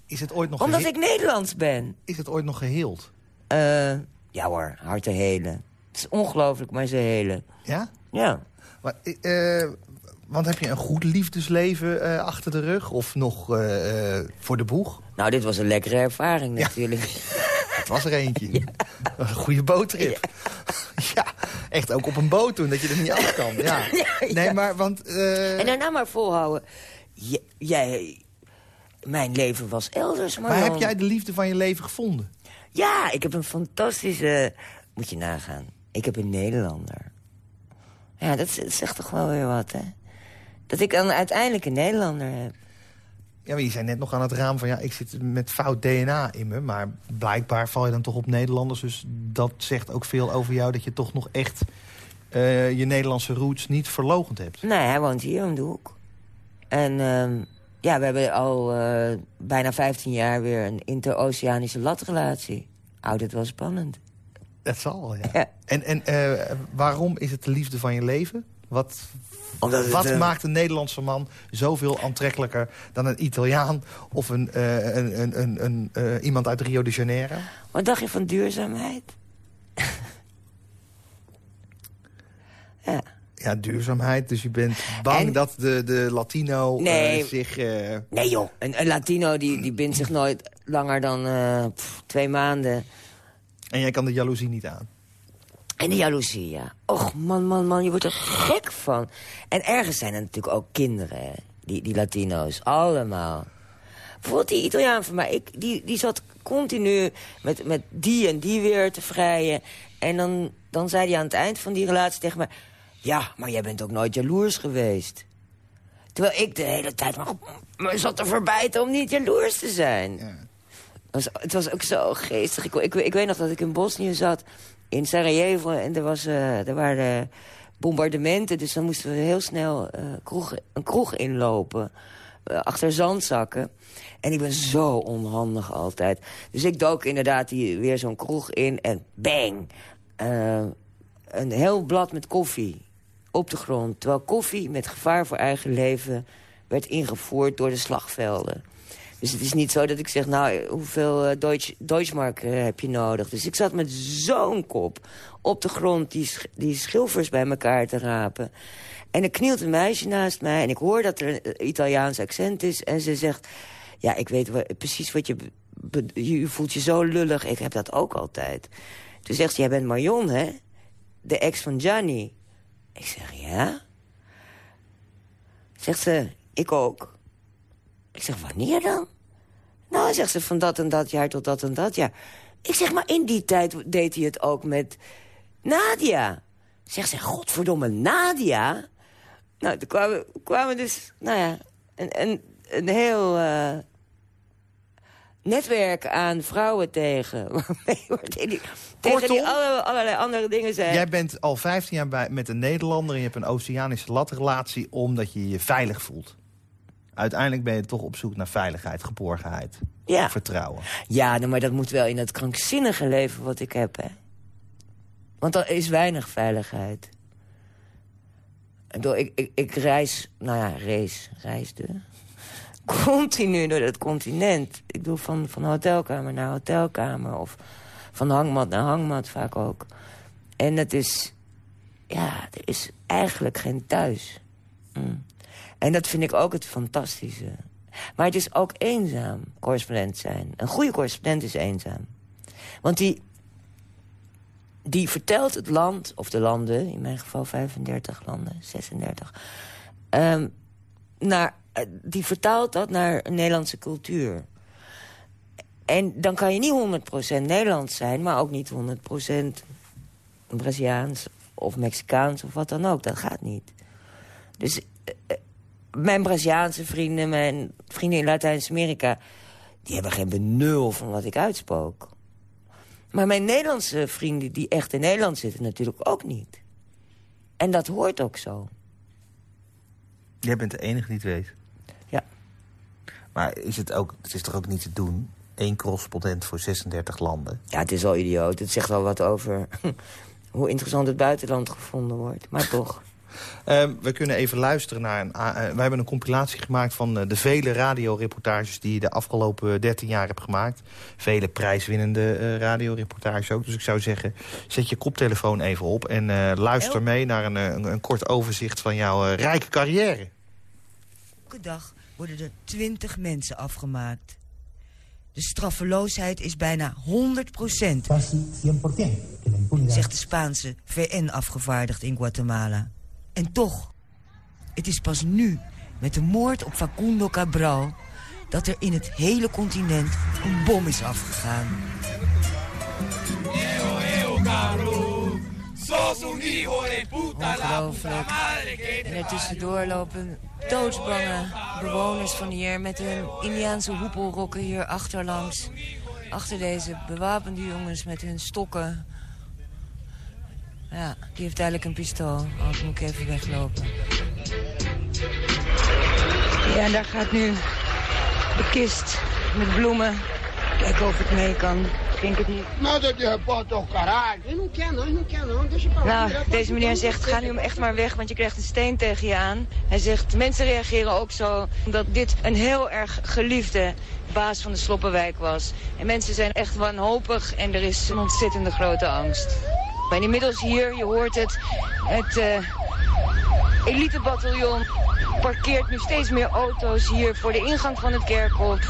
Is het ooit nog, Omdat ik Nederlands ben. is het ooit nog geheeld? Eh, ja hoor, harte helen. Het is ongelooflijk, maar ze helen. Ja? Ja. Maar, want heb je een goed liefdesleven achter de rug? Of nog voor de boeg? Nou, dit was een lekkere ervaring Ja. natuurlijk. Het was er eentje. Een goede boottrip. Ja. echt ook op een boot doen, dat je er niet af kan. Ja. Nee, maar want... eh, En daarna maar volhouden. J- jij... Mijn leven was elders, maar maar heb jij de liefde van je leven gevonden? Ja, ik heb een fantastische... Moet je nagaan. Ik heb een Nederlander. Ja, dat, dat zegt toch wel weer wat, hè? Dat ik dan uiteindelijk een Nederlander heb. Ja, maar je zei net nog aan het raam van... ja, ik zit met fout DNA in me. Maar blijkbaar val je dan toch op Nederlanders. Dus dat zegt ook veel over jou... dat je toch nog echt eh, je Nederlandse roots niet verlogend hebt. Nee, hij woont hier om de hoek. En ehm, Ja, we hebben al eh, bijna 15 jaar weer een interoceanische latrelatie. Oud, het wel spannend. Dat zal, ja. Ja. En, en eh, waarom is het de liefde van je leven? Wat, Omdat het, wat eh, maakt een Nederlandse man zoveel aantrekkelijker dan een Italiaan... of een, eh, een, een, een, een, eh, iemand uit Rio de Janeiro? Wat dacht je van duurzaamheid? ja. Ja, duurzaamheid. Dus je bent bang En- dat de, de Latino Nee. zich... eh, Nee joh, een, een Latino die, die bindt zich nooit langer dan eh, pff, twee maanden. en jij kan de jaloezie niet aan. En de jaloezie, ja. Och, man, man, man, je wordt er gek van. En ergens zijn er natuurlijk ook kinderen, hè. Die, die Latino's. Allemaal. Bijvoorbeeld die Italiaan van mij, ik, die, die zat continu met, met die en die weer te vrijen. En dan, dan zei hij aan het eind van die relatie tegen mij... Ja, maar jij bent ook nooit jaloers geweest. Terwijl ik de hele tijd maar, maar zat te verbijten om niet jaloers te zijn. Het was, het was ook zo geestig. Ik, ik, ik weet nog dat ik in Bosnië zat, in Sarajevo... en er, was, eh, er waren bombardementen, dus dan moesten we heel snel eh, een kroeg inlopen... eh, achter zandzakken. En ik ben zo onhandig altijd. Dus ik dook inderdaad die, weer zo'n kroeg in en bang! een heel blad met koffie op de grond. Terwijl koffie met gevaar voor eigen leven werd ingevoerd door de slagvelden. Dus het is niet zo dat ik zeg, nou, hoeveel eh, Deutsch, Deutschmark eh, heb je nodig? Dus ik zat met zo'n kop op de grond die, die schilfers bij elkaar te rapen. En er knielt een meisje naast mij en ik hoor dat er een Italiaans accent is. En ze zegt, ja, ik weet precies wat je... je voelt je zo lullig, ik heb dat ook altijd. Toen zegt ze, jij bent Marion, hè? De ex van Gianni. Ik zeg, ja? Zegt ze, ik ook. Ik zeg, wanneer dan? Nou, zegt ze, van dat en dat jaar tot dat en dat jaar. Ik zeg, maar in die tijd deed hij het ook met Nadia. Zegt ze, godverdomme, Nadia? Nou, toen kwamen, kwamen dus, nou ja, een, een, een heel eh, netwerk aan vrouwen tegen. Tegen die, tegen die allerlei andere dingen zijn. Jij bent al 15 jaar bij, met een Nederlander... en je hebt een oceanische latrelatie omdat je je veilig voelt. Uiteindelijk ben je toch op zoek naar veiligheid, geborgenheid, Ja. vertrouwen. Ja, nou, maar dat moet wel in het krankzinnige leven wat ik heb, hè. Want er is weinig veiligheid. Ik, ik, ik, ik reis, nou ja, race, reisde... continu door het continent. Ik doe van, van hotelkamer naar hotelkamer... of van hangmat naar hangmat vaak ook. En het is... Ja, er is eigenlijk geen thuis. Mm. En dat vind ik ook het fantastische. Maar het is ook eenzaam, correspondent zijn. Een goede correspondent is eenzaam. Want die, die vertelt het land, of de landen... in mijn geval 35 landen, 36... ehm, naar, eh, die vertaalt dat naar een Nederlandse cultuur. En dan kan je niet 100% Nederlands zijn... maar ook niet 100% Braziliaans of Mexicaans of wat dan ook. Dat gaat niet. Dus eh, eh, mijn Braziliaanse vrienden, mijn vrienden in Latijns-Amerika... die hebben geen benul van wat ik uitspook. Maar mijn Nederlandse vrienden die echt in Nederland zitten natuurlijk ook niet. En dat hoort ook zo. Jij bent de enige die het weet. Ja. Maar is het, ook, het is toch ook niet te doen? Eén correspondent voor 36 landen. Ja, het is wel idioot. Het zegt wel wat over hoe interessant het buitenland gevonden wordt. Maar toch. Ehm, we kunnen even luisteren naar een... a- eh, wij hebben een compilatie gemaakt van eh, de vele radioreportages... die je de afgelopen 13 jaar hebt gemaakt. Vele prijswinnende eh, radioreportages ook. Dus ik zou zeggen, zet je koptelefoon even op... en eh, luister mee naar een, eh, een, een kort overzicht van jouw eh, rijke carrière. Elke dag worden er 20 mensen afgemaakt. De straffeloosheid is bijna 100 casi 100%, que la impunidad zegt de Spaanse VN-afgevaardigd in Guatemala. En toch, het is pas nu, met de moord op Facundo Cabral... dat er in het hele continent een bom is afgegaan. Ongelooflijk. En ertussendoor lopen doodsbange bewoners van hier... met hun Indiaanse hoepelrokken hier achterlangs. Achter deze bewapende jongens met hun stokken. Ja, die heeft eigenlijk een pistool. Anders moet ik even weglopen. Ja, en daar gaat nu de kist met bloemen. Kijken of het mee kan. Ik denk het niet. Ele não quer não. Deixa pra lá. Nou, deze meneer zegt, ga nu hem echt maar weg, want je krijgt een steen tegen je aan. Hij zegt, mensen reageren ook zo, omdat dit een heel erg geliefde baas van de Sloppenwijk was. En mensen zijn echt wanhopig en er is een ontzettende grote angst. En inmiddels hier, je hoort het, het eh elitebataljon parkeert nu steeds meer auto's hier voor de ingang van het kerkhof.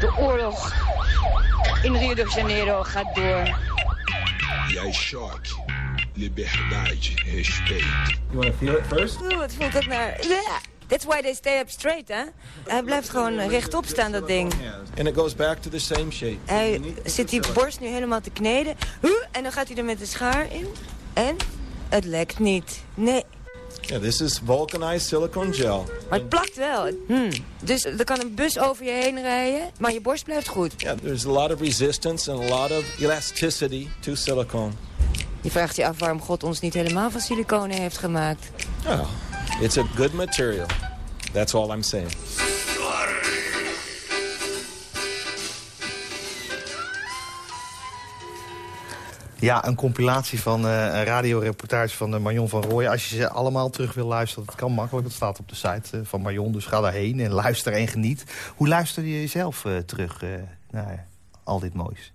De oorlog in Rio de Janeiro gaat door. Jij choque, liberdade, respeito. Oeh, het voelt ook naar... That's why they stay up straight, hè? Hij blijft gewoon rechtop staan, dat ding. And it goes back to the same shape. Hij zit die borst nu helemaal te kneden. Huh, En dan gaat hij er met de schaar in. En het lekt niet. Nee, Yeah, this is vulcanized silicone gel. maar het plakt wel. Hm. Dus er kan een bus over je heen rijden, maar je borst blijft goed. Yeah, there's a lot of resistance and a lot of elasticity to silicone. Je vraagt je af waarom God ons niet helemaal van siliconen heeft gemaakt. Oh, it's a good material. That's all I'm saying. Ja, een compilatie van eh, een radioreportage van uh, Marion van Rooyen. Als je ze allemaal terug wil luisteren, dat kan makkelijk. Dat staat op de site eh, van Marion, dus ga daarheen en luister en geniet. Hoe luister je jezelf eh, terug eh, naar al dit moois?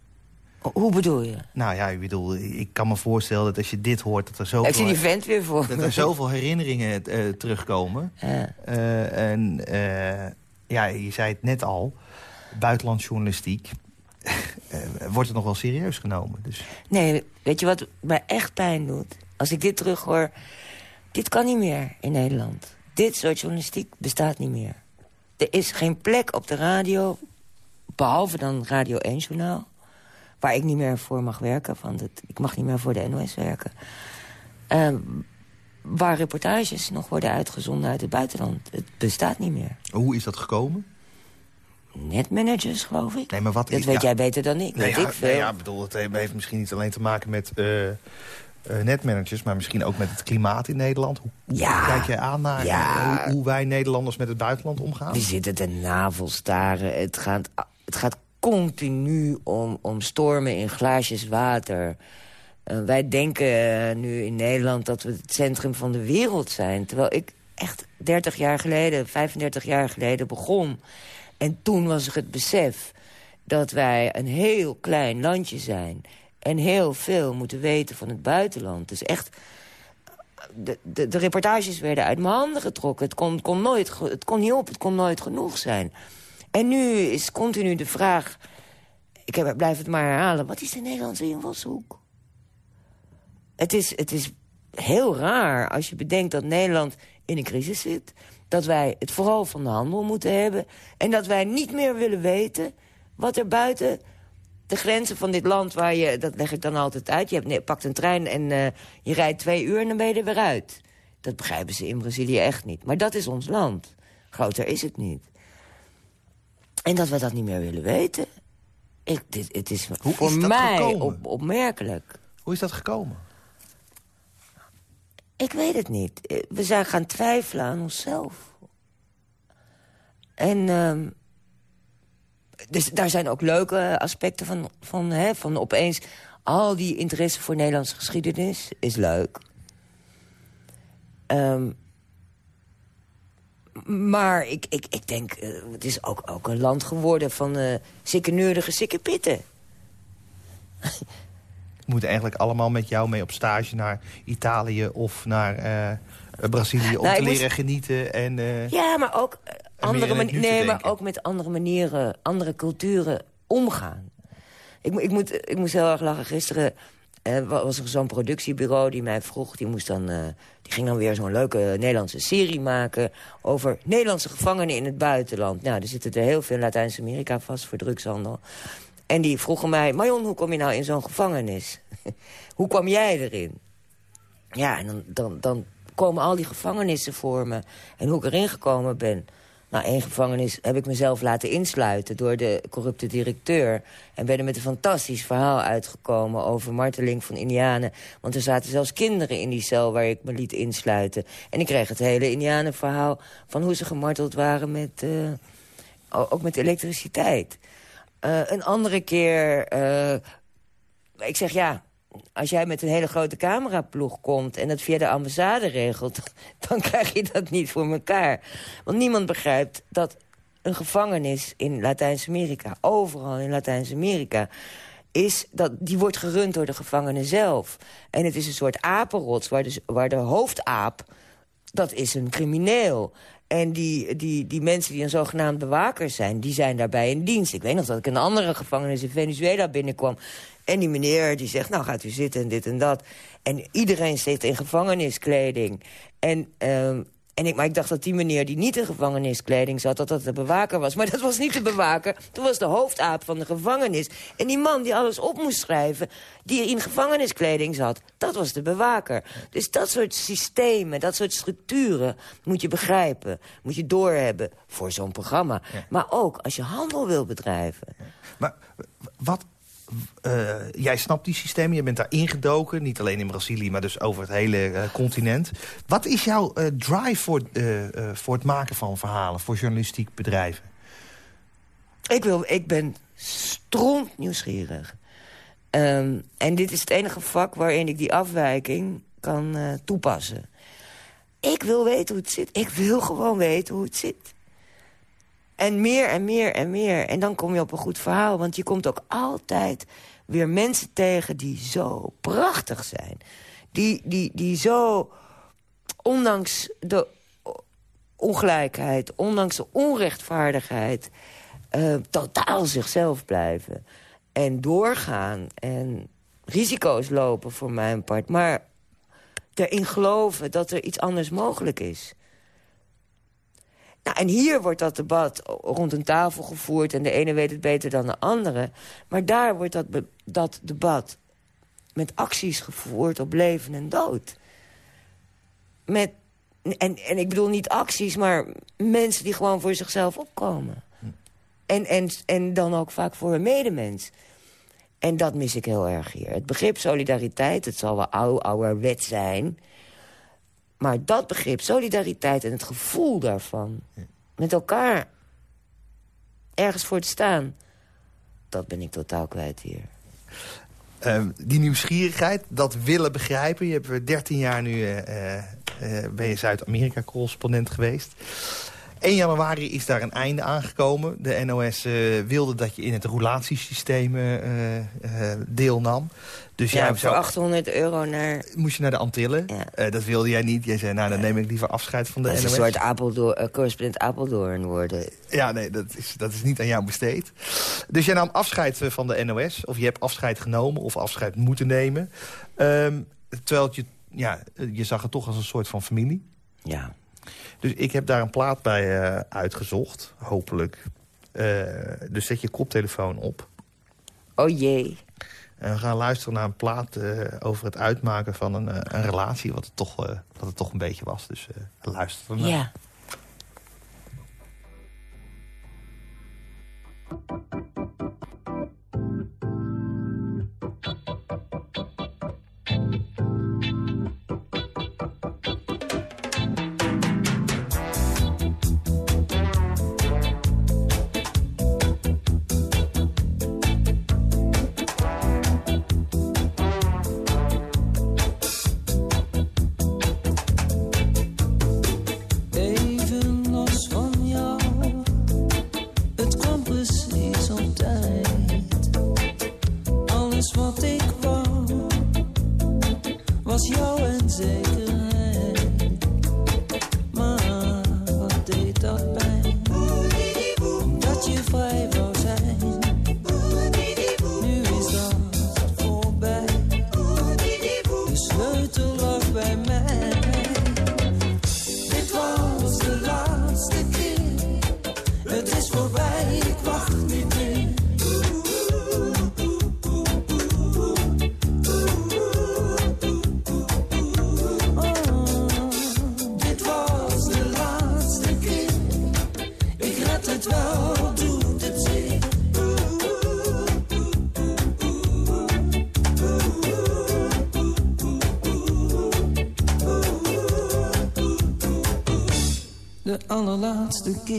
Hoe bedoel je? Nou ja, ik bedoel, ik kan me voorstellen dat als je dit hoort... dat er zoveel, Ik zie die vent weer voor dat er zoveel herinneringen eh, terugkomen. Ja. Eh, en eh, ja, je zei het net al, buitenlandsjournalistiek... wordt het nog wel serieus genomen. Dus Nee, weet je wat mij echt pijn doet? Als ik dit terug hoor, dit kan niet meer in Nederland. Dit soort journalistiek bestaat niet meer. Er is geen plek op de radio, behalve dan Radio 1-journaal... waar ik niet meer voor mag werken, want het, ik mag niet meer voor de NOS werken... Ehm, waar reportages nog worden uitgezonden uit het buitenland. Het bestaat niet meer. hoe is dat gekomen? Netmanagers, geloof ik. Nee, maar wat, Dat ik- weet ja. jij beter dan ik. Nee, weet ja, ik veel. nee, ja, bedoel, het heeft misschien niet alleen te maken met eh, eh, netmanagers... maar misschien ook met het klimaat in Nederland. Hoe, Ja. kijk jij aan naar hoe wij Nederlanders met het buitenland omgaan? We zitten te navelstaren. Het gaat, het gaat continu om, om stormen in glaasjes water. Eh, wij denken eh, nu in Nederland dat we het centrum van de wereld zijn. Terwijl ik echt 30 jaar geleden, 35 jaar geleden begon. En toen was er het besef dat wij een heel klein landje zijn. En heel veel moeten weten van het buitenland. Dus echt de, de, de reportages werden uit mijn handen getrokken. Het kon, kon nooit, het kon niet op, het kon nooit genoeg zijn. En nu is continu de vraag... Ik heb, blijf het maar herhalen. Wat is de Nederlandse invalshoek? Het is, het is heel raar als je bedenkt dat Nederland in een crisis zit. Dat wij het vooral van de handel moeten hebben. En dat wij niet meer willen weten wat er buiten de grenzen van dit land... waar je, dat leg ik dan altijd uit, je hebt, nee, pakt een trein en eh, je rijdt twee uur en dan ben je er weer uit. Dat begrijpen ze in Brazilië echt niet. Maar dat is ons land. Groter is het niet. En dat we dat niet meer willen weten. Ik, dit, het is Hoe voor is dat mij op, opmerkelijk. Hoe is dat gekomen? Ik weet het niet. Eh, We zijn gaan twijfelen aan onszelf. En ehm, dus daar zijn ook leuke aspecten van, van, hè, van opeens... al die interesse voor Nederlandse geschiedenis is leuk. Ehm, maar ik, ik, ik denk, eh, het is ook, ook een land geworden van eh sikkeneurige sikkepitten. We moeten eigenlijk allemaal met jou mee op stage naar Italië of naar eh, Brazilië... om Nou, te moest- leren genieten en... Ja, maar ook, andere meer in het mani- nu te nee, maar ook met andere manieren, andere culturen omgaan. Ik, ik, moet, ik moest heel erg lachen. Gisteren eh, wa- was er zo'n productiebureau die mij vroeg... die, moest dan, eh, die ging dan weer zo'n leuke Nederlandse serie maken... over Nederlandse gevangenen in het buitenland. Nou, er zitten er heel veel in Latijns-Amerika vast voor drugshandel. En die vroegen mij... Marion, hoe kom je nou in zo'n gevangenis? hoe kwam jij erin? Ja, en dan, dan, dan komen al die gevangenissen voor me. En hoe ik erin gekomen ben... Nou, één gevangenis heb ik mezelf laten insluiten door de corrupte directeur. En ben er met een fantastisch verhaal uitgekomen over marteling van indianen. Want er zaten zelfs kinderen in die cel waar ik me liet insluiten. En ik kreeg het hele indianenverhaal van hoe ze gemarteld waren met... eh, Ook met elektriciteit. Eh, een andere keer... eh, ik zeg ja, als jij met een hele grote cameraploeg komt... en het via de ambassade regelt, dan krijg je dat niet voor elkaar. Want niemand begrijpt dat een gevangenis in Latijns-Amerika... overal in Latijns-Amerika... Is dat, die wordt gerund door de gevangenen zelf. En het is een soort apenrots waar de, waar de hoofdaap dat is een crimineel. En die, die, die mensen die een zogenaamd bewakers zijn... die zijn daarbij in dienst. Ik weet nog dat ik in een andere gevangenis in Venezuela binnenkwam... en die meneer die zegt, nou gaat u zitten en dit en dat. En iedereen zit in gevangeniskleding. En, ehm, en ik, maar ik dacht dat die meneer die niet in gevangeniskleding zat... dat dat de bewaker was. Maar dat was niet de bewaker. Dat was de hoofdaap van de gevangenis. En die man die alles op moest schrijven... die in gevangeniskleding zat, dat was de bewaker. Dus dat soort systemen, dat soort structuren... moet je begrijpen, moet je doorhebben voor zo'n programma. Maar ook als je handel wil bedrijven. Maar wat... eh, jij snapt die systemen, je bent daar ingedoken. Niet alleen in Brazilië, maar dus over het hele eh, continent. Wat is jouw eh, drive voor, voor het maken van verhalen... voor journalistiek bedrijven? Ik, wil, ik ben stront nieuwsgierig. Ehm, en dit is het enige vak waarin ik die afwijking kan toepassen. Ik wil weten hoe het zit. Ik wil gewoon weten hoe het zit. En meer en meer en meer. En dan kom je op een goed verhaal. Want je komt ook altijd weer mensen tegen die zo prachtig zijn. Die, die, die zo, ondanks de ongelijkheid, ondanks de onrechtvaardigheid... eh, totaal zichzelf blijven. En doorgaan en risico's lopen voor mijn part. Maar erin geloven dat er iets anders mogelijk is. Nou, en hier wordt dat debat rond een tafel gevoerd... en de ene weet het beter dan de andere. Maar daar wordt dat, dat debat met acties gevoerd op leven en dood. Met, en, en ik bedoel niet acties, maar mensen die gewoon voor zichzelf opkomen. En, en, en dan ook vaak voor een medemens. En dat mis ik heel erg hier. Het begrip solidariteit, het zal wel ouderwet zijn... maar dat begrip solidariteit en het gevoel daarvan... met elkaar ergens voor te staan... dat ben ik totaal kwijt hier. Eh, die nieuwsgierigheid, dat willen begrijpen. Je hebt 13 jaar nu eh, ben je Zuid-Amerika-correspondent geweest. 1 januari is daar een einde aangekomen. De NOS eh, wilde dat je in het roulatiesysteem eh, eh, deelnam. Dus ja, jij voor zou, 800 euro naar... moest je naar de Antillen. Ja. Dat wilde jij niet. Jij zei, nou, dan neem ik liever afscheid van de Dat is een NOS. soort Apeldoorn, correspondent Apeldoorn worden. Ja, nee, dat is, dat is niet aan jou besteed. Dus jij nam afscheid van de NOS. Of je hebt afscheid genomen of afscheid moeten nemen. Ehm, terwijl het je, ja, je zag het toch als een soort van familie. Ja. Dus ik heb daar een plaat bij eh, uitgezocht, hopelijk. Eh, dus zet je koptelefoon op. Oh jee. En we gaan luisteren naar een plaat eh, over het uitmaken van een, een relatie... Wat het, toch, wat het toch een beetje was. Dus luister ernaar. Ja.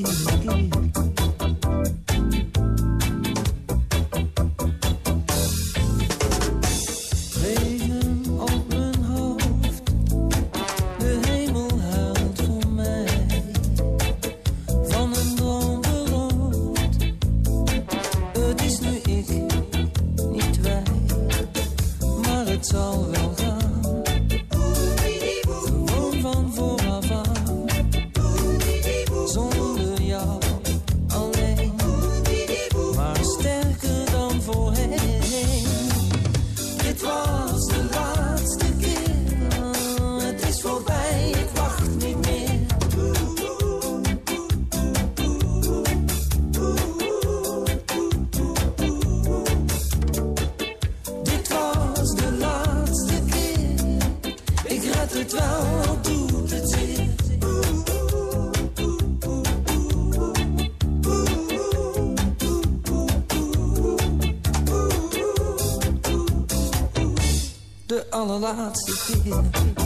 kiss. De allerlaatste keer.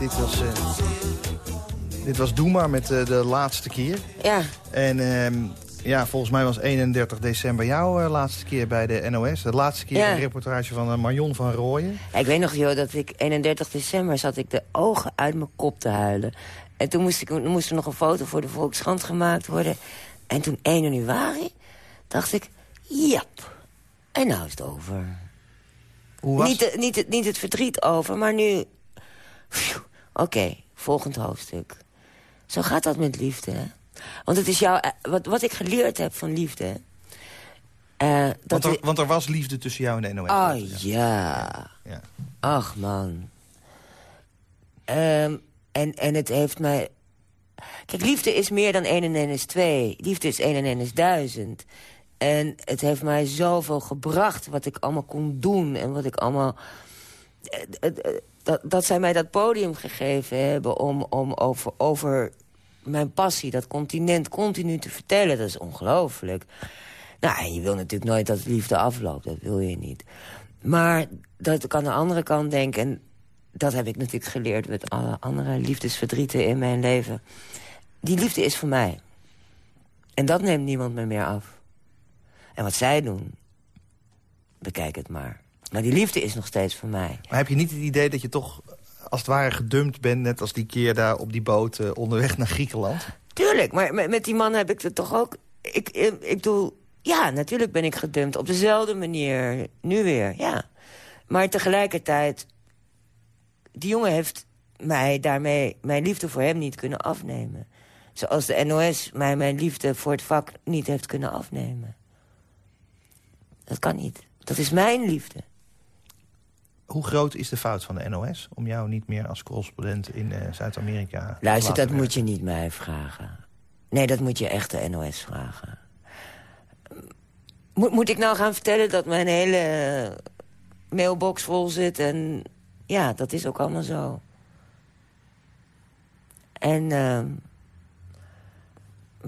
Dit was, eh, dit was Doe maar met eh, de laatste keer. Ja, En ehm, ja, volgens mij was 31 december jouw eh, laatste keer bij de NOS. De laatste keer Ja. een reportage van Marion van Rooyen. ik weet nog, joh, dat ik 31 december zat ik de ogen uit mijn kop te huilen. En toen moest, ik, moest er nog een foto voor de Volkskrant gemaakt worden. En toen 1 januari dacht ik, jap. En nou is het over. Hoe was Niet, de- niet, het- niet het verdriet over, maar nu... Phew, Oké, volgend hoofdstuk. Zo gaat dat met liefde, hè? Want het is jouw... eh, Wat, wat ik geleerd heb van liefde... eh, dat want, er, we- want er was liefde tussen jou en de NOS. Oh, ja. Ja. Ach, man. Ehm, en, en het heeft mij... Kijk, liefde is meer dan 1 en 1 is 2. Liefde is 1 en 1 is 1000. En het heeft mij zoveel gebracht wat ik allemaal kon doen. En wat ik allemaal... eh, eh, eh, Dat, zij mij dat podium gegeven hebben om, om over, over mijn passie, dat continent, continu te vertellen. Dat is ongelooflijk. Nou, je wil natuurlijk nooit dat liefde afloopt. Dat wil je niet. Maar dat ik aan de andere kant denk... en dat heb ik natuurlijk geleerd met alle andere liefdesverdrieten in mijn leven. Die liefde is voor mij. En dat neemt niemand me meer af. En wat zij doen, bekijk het maar. Maar die liefde is nog steeds voor mij. Maar heb je niet het idee dat je toch als het ware gedumpt bent... net als die keer daar op die boot eh, onderweg naar Griekenland? Tuurlijk, maar met, met die man heb ik het toch ook... Ik, ik, ik bedoel, ja, natuurlijk ben ik gedumpt. Op dezelfde manier, nu weer, ja. Maar tegelijkertijd... Die jongen heeft mij daarmee mijn liefde voor hem niet kunnen afnemen. Zoals de NOS mij mijn liefde voor het vak niet heeft kunnen afnemen. Dat kan niet. Dat is mijn liefde. Hoe groot is de fout van de NOS om jou niet meer als correspondent in eh, Zuid-Amerika te Luister, dat moet je niet mij vragen. Nee, dat moet je echt de NOS vragen. Moet, moet ik nou gaan vertellen dat mijn hele mailbox vol zit? En ja, dat is ook allemaal zo. En ehm,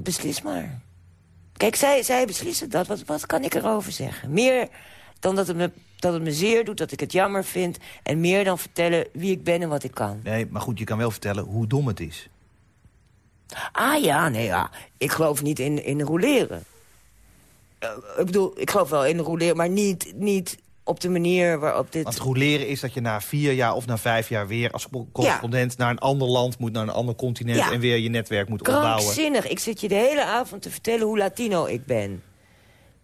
beslis maar. Kijk, zij, zij beslissen dat. Wat, wat kan ik erover zeggen? Meer dan dat het, me, dat het me zeer doet, dat ik het jammer vind... en meer dan vertellen wie ik ben en wat ik kan. Nee, maar goed, je kan wel vertellen hoe dom het is. Ah ja, nee ja. Ik geloof niet in, in roleren. Eh, ik bedoel, ik geloof wel in roleren, maar niet, niet op de manier waarop dit... Want roleren is dat je na vier jaar of na vijf jaar weer als correspondent... naar een ander land moet, naar een ander continent... Ja. en weer je netwerk moet opbouwen. Krankzinnig. Ik zit je de hele avond te vertellen hoe Latino ik ben.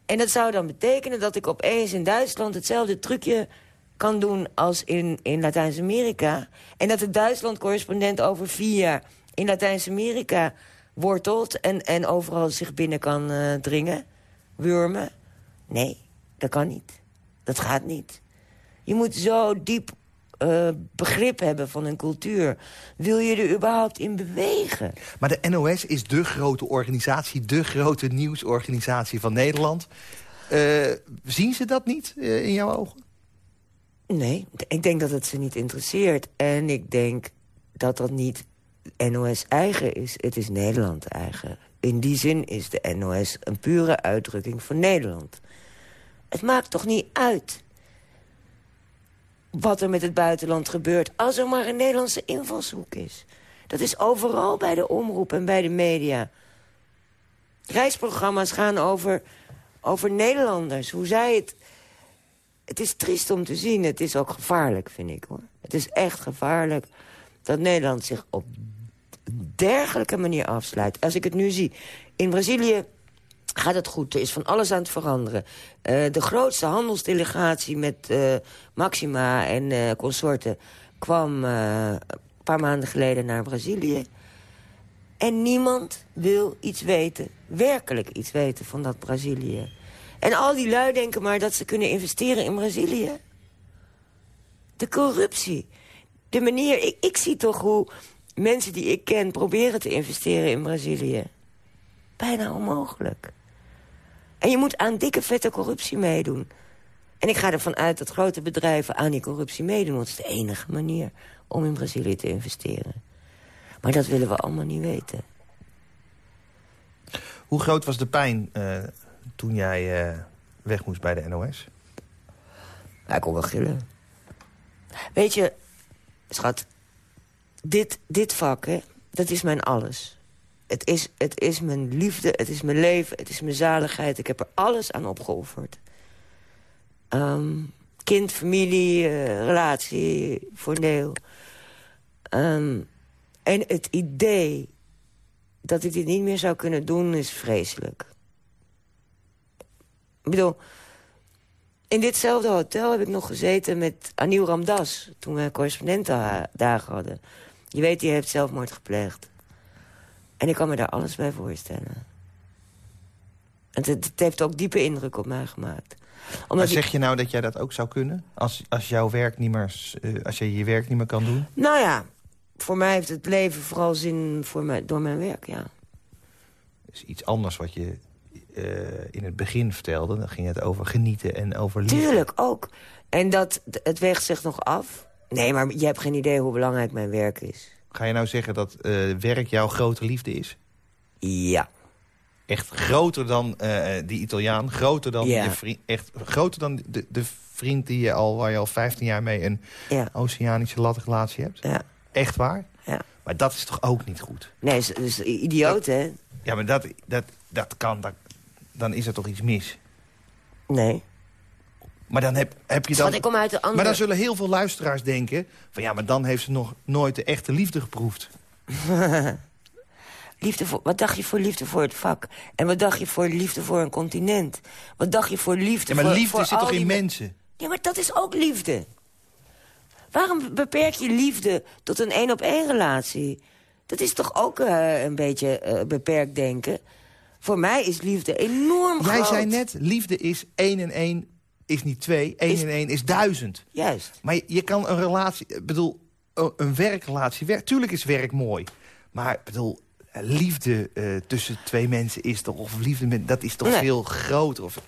En dat zou dan betekenen dat ik opeens in Duitsland hetzelfde trucje kan doen als in, in Latijns-Amerika. En dat de Duitsland-correspondent over vier jaar in Latijns-Amerika wortelt... En, en overal zich binnen kan eh, dringen, wurmen. Nee, dat kan niet. Dat gaat niet. Je moet zo diep eh, begrip hebben van een cultuur. Wil je er überhaupt in bewegen? Maar de NOS is de grote organisatie, de grote nieuwsorganisatie van Nederland. Eh, zien ze dat niet eh, in jouw ogen? Nee, ik denk dat het ze niet interesseert. En ik denk dat dat niet NOS eigen is. Het is Nederland eigen. In die zin is de NOS een pure uitdrukking van Nederland. Het maakt toch niet uit wat er met het buitenland gebeurt... als er maar een Nederlandse invalshoek is. Dat is overal bij de omroep en bij de media. Reisprogramma's gaan over, over Nederlanders, hoe zij het... Het is triest om te zien, het is ook gevaarlijk, vind ik. hoor. Het is echt gevaarlijk dat Nederland zich op dergelijke manier afsluit. Als ik het nu zie, in Brazilië gaat het goed. Er is van alles aan het veranderen. Eh, de grootste handelsdelegatie met eh, Maxima en eh, consorten... kwam een paar maanden geleden naar Brazilië. En niemand wil iets weten, werkelijk iets weten van dat Brazilië. En al die lui denken maar dat ze kunnen investeren in Brazilië. De corruptie. De manier, ik, ik zie toch hoe mensen die ik ken proberen te investeren in Brazilië. Bijna onmogelijk. En je moet aan dikke vette corruptie meedoen. En ik ga ervan uit dat grote bedrijven aan die corruptie meedoen. Want het is de enige manier om in Brazilië te investeren. Maar dat willen we allemaal niet weten. Hoe groot was de pijn eh, toen jij eh, weg moest bij de NOS? Ja, ik kon wel gillen. Weet je, schat, dit, dit vak, hè, dat is mijn alles. Het is, het is mijn liefde, het is mijn leven, het is mijn zaligheid. Ik heb er alles aan opgeofferd. Ehm, kind, familie, eh, relatie, voor een deel. Ehm, en het idee dat ik dit niet meer zou kunnen doen is vreselijk. Ik bedoel, in ditzelfde hotel heb ik nog gezeten met Anil Ramdas... toen we correspondentendagen hadden. Je weet, die heeft zelfmoord gepleegd. En ik kan me daar alles bij voorstellen. En het, het heeft ook diepe indruk op mij gemaakt. Omdat Maar zeg je nou dat jij dat ook zou kunnen? Als, als jouw werk niet meer, eh, als je je werk niet meer kan doen? Nou ja, voor mij heeft het leven vooral zin voor mij, door mijn werk, ja. is iets anders wat je eh, in het begin vertelde. Dan ging het over genieten en over liefde. Tuurlijk, ook. En dat, het weegt zich nog af. Nee, maar je hebt geen idee hoe belangrijk mijn werk is. Ga je nou zeggen dat eh, werk jouw grote liefde is? Ja. Echt groter dan eh, die Italiaan? Groter dan, Ja. je vriend, echt groter dan de, de vriend die je al, waar je al 15 jaar mee een Ja. oceanische latrelatie hebt? Ja. Echt waar? Ja. Maar dat is toch ook niet goed? Nee, dat is idioot, hè? Ja, maar dat, dat, dat kan, dat, dan is er toch iets mis? Nee. Maar dan heb, heb je dan... Ik kom uit de andere... Maar dan zullen heel veel luisteraars denken... van ja, maar dan heeft ze nog nooit de echte liefde geproefd. Liefde voor, wat dacht je voor liefde voor het vak? En wat dacht je voor liefde voor een continent? Wat dacht je voor liefde Ja, maar voor liefde voor zit toch in mensen? Ja, maar dat is ook liefde. Waarom beperk je liefde tot een één-op-één relatie? Dat is toch ook eh, een beetje eh, beperkt denken? Voor mij is liefde enorm Jij groot. zei net, liefde is 1 en 1 is niet 2. 1 Is- en 1 is 1000. Juist. Maar je, je kan een relatie... Ik bedoel, een- werkrelatie... Werk, tuurlijk is werk mooi. Maar ik bedoel, eh, liefde eh, tussen twee mensen is toch... Of liefde met, dat is toch Nee. veel groter. Of,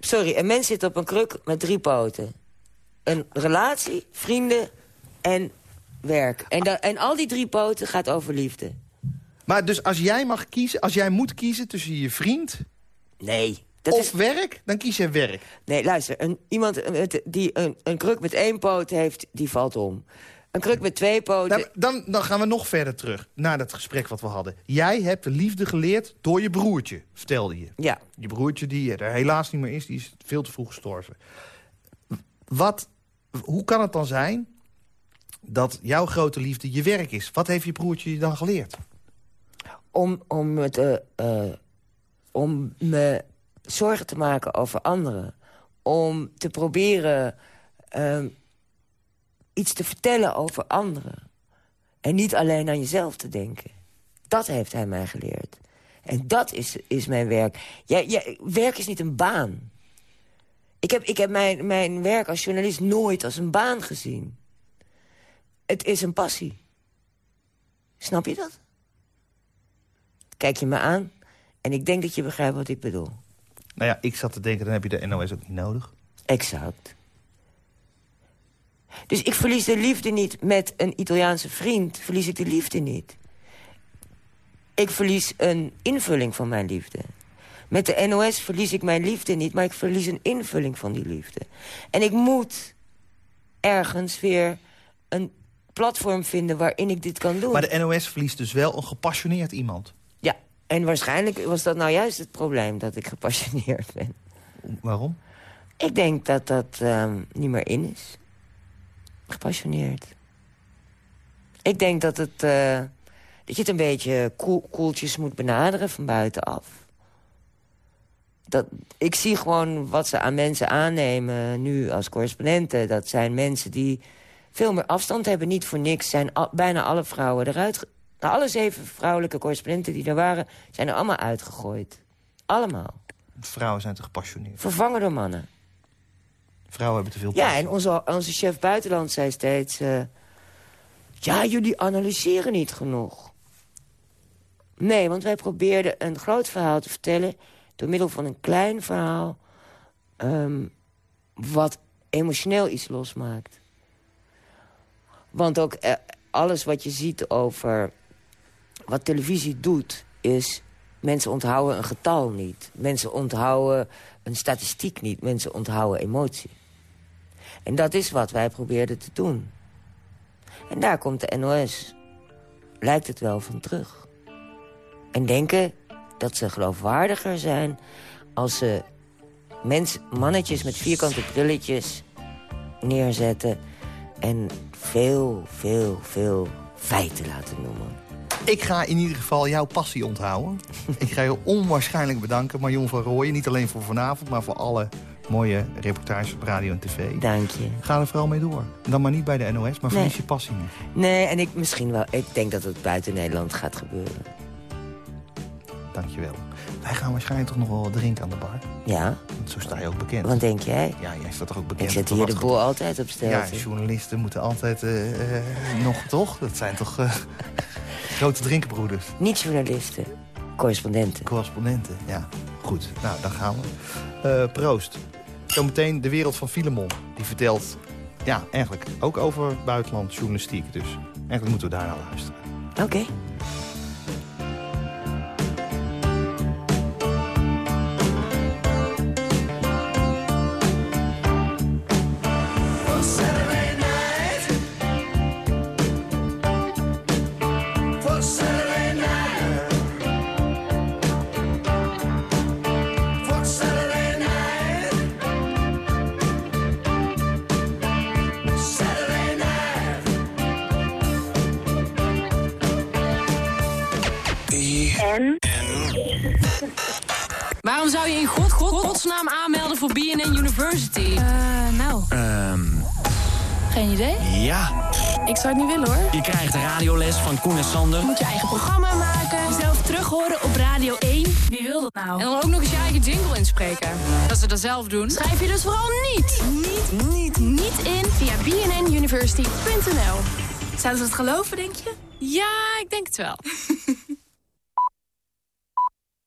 Sorry, een mens zit op een kruk met drie poten. Een relatie, vrienden en werk. En, da- en al die drie poten gaat over liefde. maar dus als jij mag kiezen... Als jij moet kiezen tussen je vriend Nee. Dat of is, werk... dan kies je werk. nee, luister. Een, iemand met- die een, een kruk met één poot heeft, die valt om. Een kruk met twee poten... Nou, dan, dan gaan we nog verder terug naar dat gesprek wat we hadden. Jij hebt de liefde geleerd door je broertje, vertelde je. Ja. Je broertje die er helaas niet meer is, die is veel te vroeg gestorven. Wat, hoe kan het dan zijn dat jouw grote liefde je werk is? Wat heeft je broertje je dan geleerd? om, om, het, eh, om me zorgen te maken over anderen. Om te proberen ehm, iets te vertellen over anderen. En niet alleen aan jezelf te denken. Dat heeft hij mij geleerd. En dat is, is mijn werk. Werk is niet een baan. Ik heb, ik heb mijn, mijn werk als journalist nooit als een baan gezien. Het is een passie. Snap je dat? Kijk je me aan en ik denk dat je begrijpt wat ik bedoel. Nou ja, ik zat te denken, dan heb je de NOS ook niet nodig. Exact. Dus ik verlies de liefde niet met een Italiaanse vriend. Verlies ik de liefde niet. Ik verlies een invulling van mijn liefde. Met de NOS verlies ik mijn liefde niet, maar ik verlies een invulling van die liefde. En ik moet ergens weer een platform vinden waarin ik dit kan doen. Maar de NOS verliest dus wel een gepassioneerd iemand. En waarschijnlijk was dat nou juist het probleem dat ik gepassioneerd ben. Waarom? Ik denk dat dat ehm, niet meer in is. Gepassioneerd. Ik denk dat, het, eh, dat je het een beetje koel, koeltjes moet benaderen van buitenaf. Dat, ik zie gewoon wat ze aan mensen aannemen nu als correspondenten. Dat zijn mensen die veel meer afstand hebben. Niet voor niks zijn al- bijna alle vrouwen eruit... nou, alle zeven vrouwelijke correspondenten die er waren... zijn er allemaal uitgegooid. Allemaal. Vrouwen zijn te gepassioneerd. Vervangen door mannen. Vrouwen hebben te veel Ja, passie. en onze, onze chef buitenland zei steeds... eh, ja, jullie analyseren niet genoeg. Nee, want wij probeerden een groot verhaal te vertellen... door middel van een klein verhaal... ehm, wat emotioneel iets losmaakt. Want ook eh, alles wat je ziet over wat televisie doet... is mensen onthouden een getal niet. Mensen onthouden een statistiek niet. Mensen onthouden emotie. En dat is wat wij probeerden te doen. En daar komt de NOS, lijkt het wel van terug. En denken dat ze geloofwaardiger zijn... als ze mens, mannetjes met vierkante brilletjes neerzetten... en veel, veel, veel feiten laten noemen. Ik ga in ieder geval jouw passie onthouden. ik ga je onwaarschijnlijk bedanken, Marion van Rooyen. Niet alleen voor vanavond, maar voor alle mooie reportages op radio en tv. Dank je. Ga er vooral mee door. Dan maar niet bij de NOS, maar verlies je passie niet. Nee, en ik misschien wel. Ik denk dat het buiten Nederland gaat gebeuren. Dankjewel. Wij gaan waarschijnlijk toch nog wel wat drinken aan de bar. Ja, Want zo sta je ook bekend. wat denk jij? Ja, jij staat toch ook bekend. Ik zet hier de boel altijd op Ja, stelte. journalisten moeten altijd eh, eh, nog, toch? Dat zijn toch eh, grote drinkenbroeders. Niet journalisten, correspondenten. Correspondenten, ja. Goed, nou, dan gaan we. Eh, proost. Zometeen de wereld van Filemon. Die vertelt, ja, eigenlijk ook over buitenland journalistiek. Dus eigenlijk moeten we daar naar luisteren. Oké. Ik zou het niet willen hoor. Je krijgt radioles van Koen en Sander. Je moet je eigen programma maken. Jezelf terug horen op Radio 1. wil dat nou? En dan ook nog eens je eigen jingle inspreken. Dat ze dat zelf doen. Schrijf je dus vooral niet. Niet, niet, niet in via bnnuniversity.nl. Zouden ze het geloven, denk je? Ja, ik denk het wel.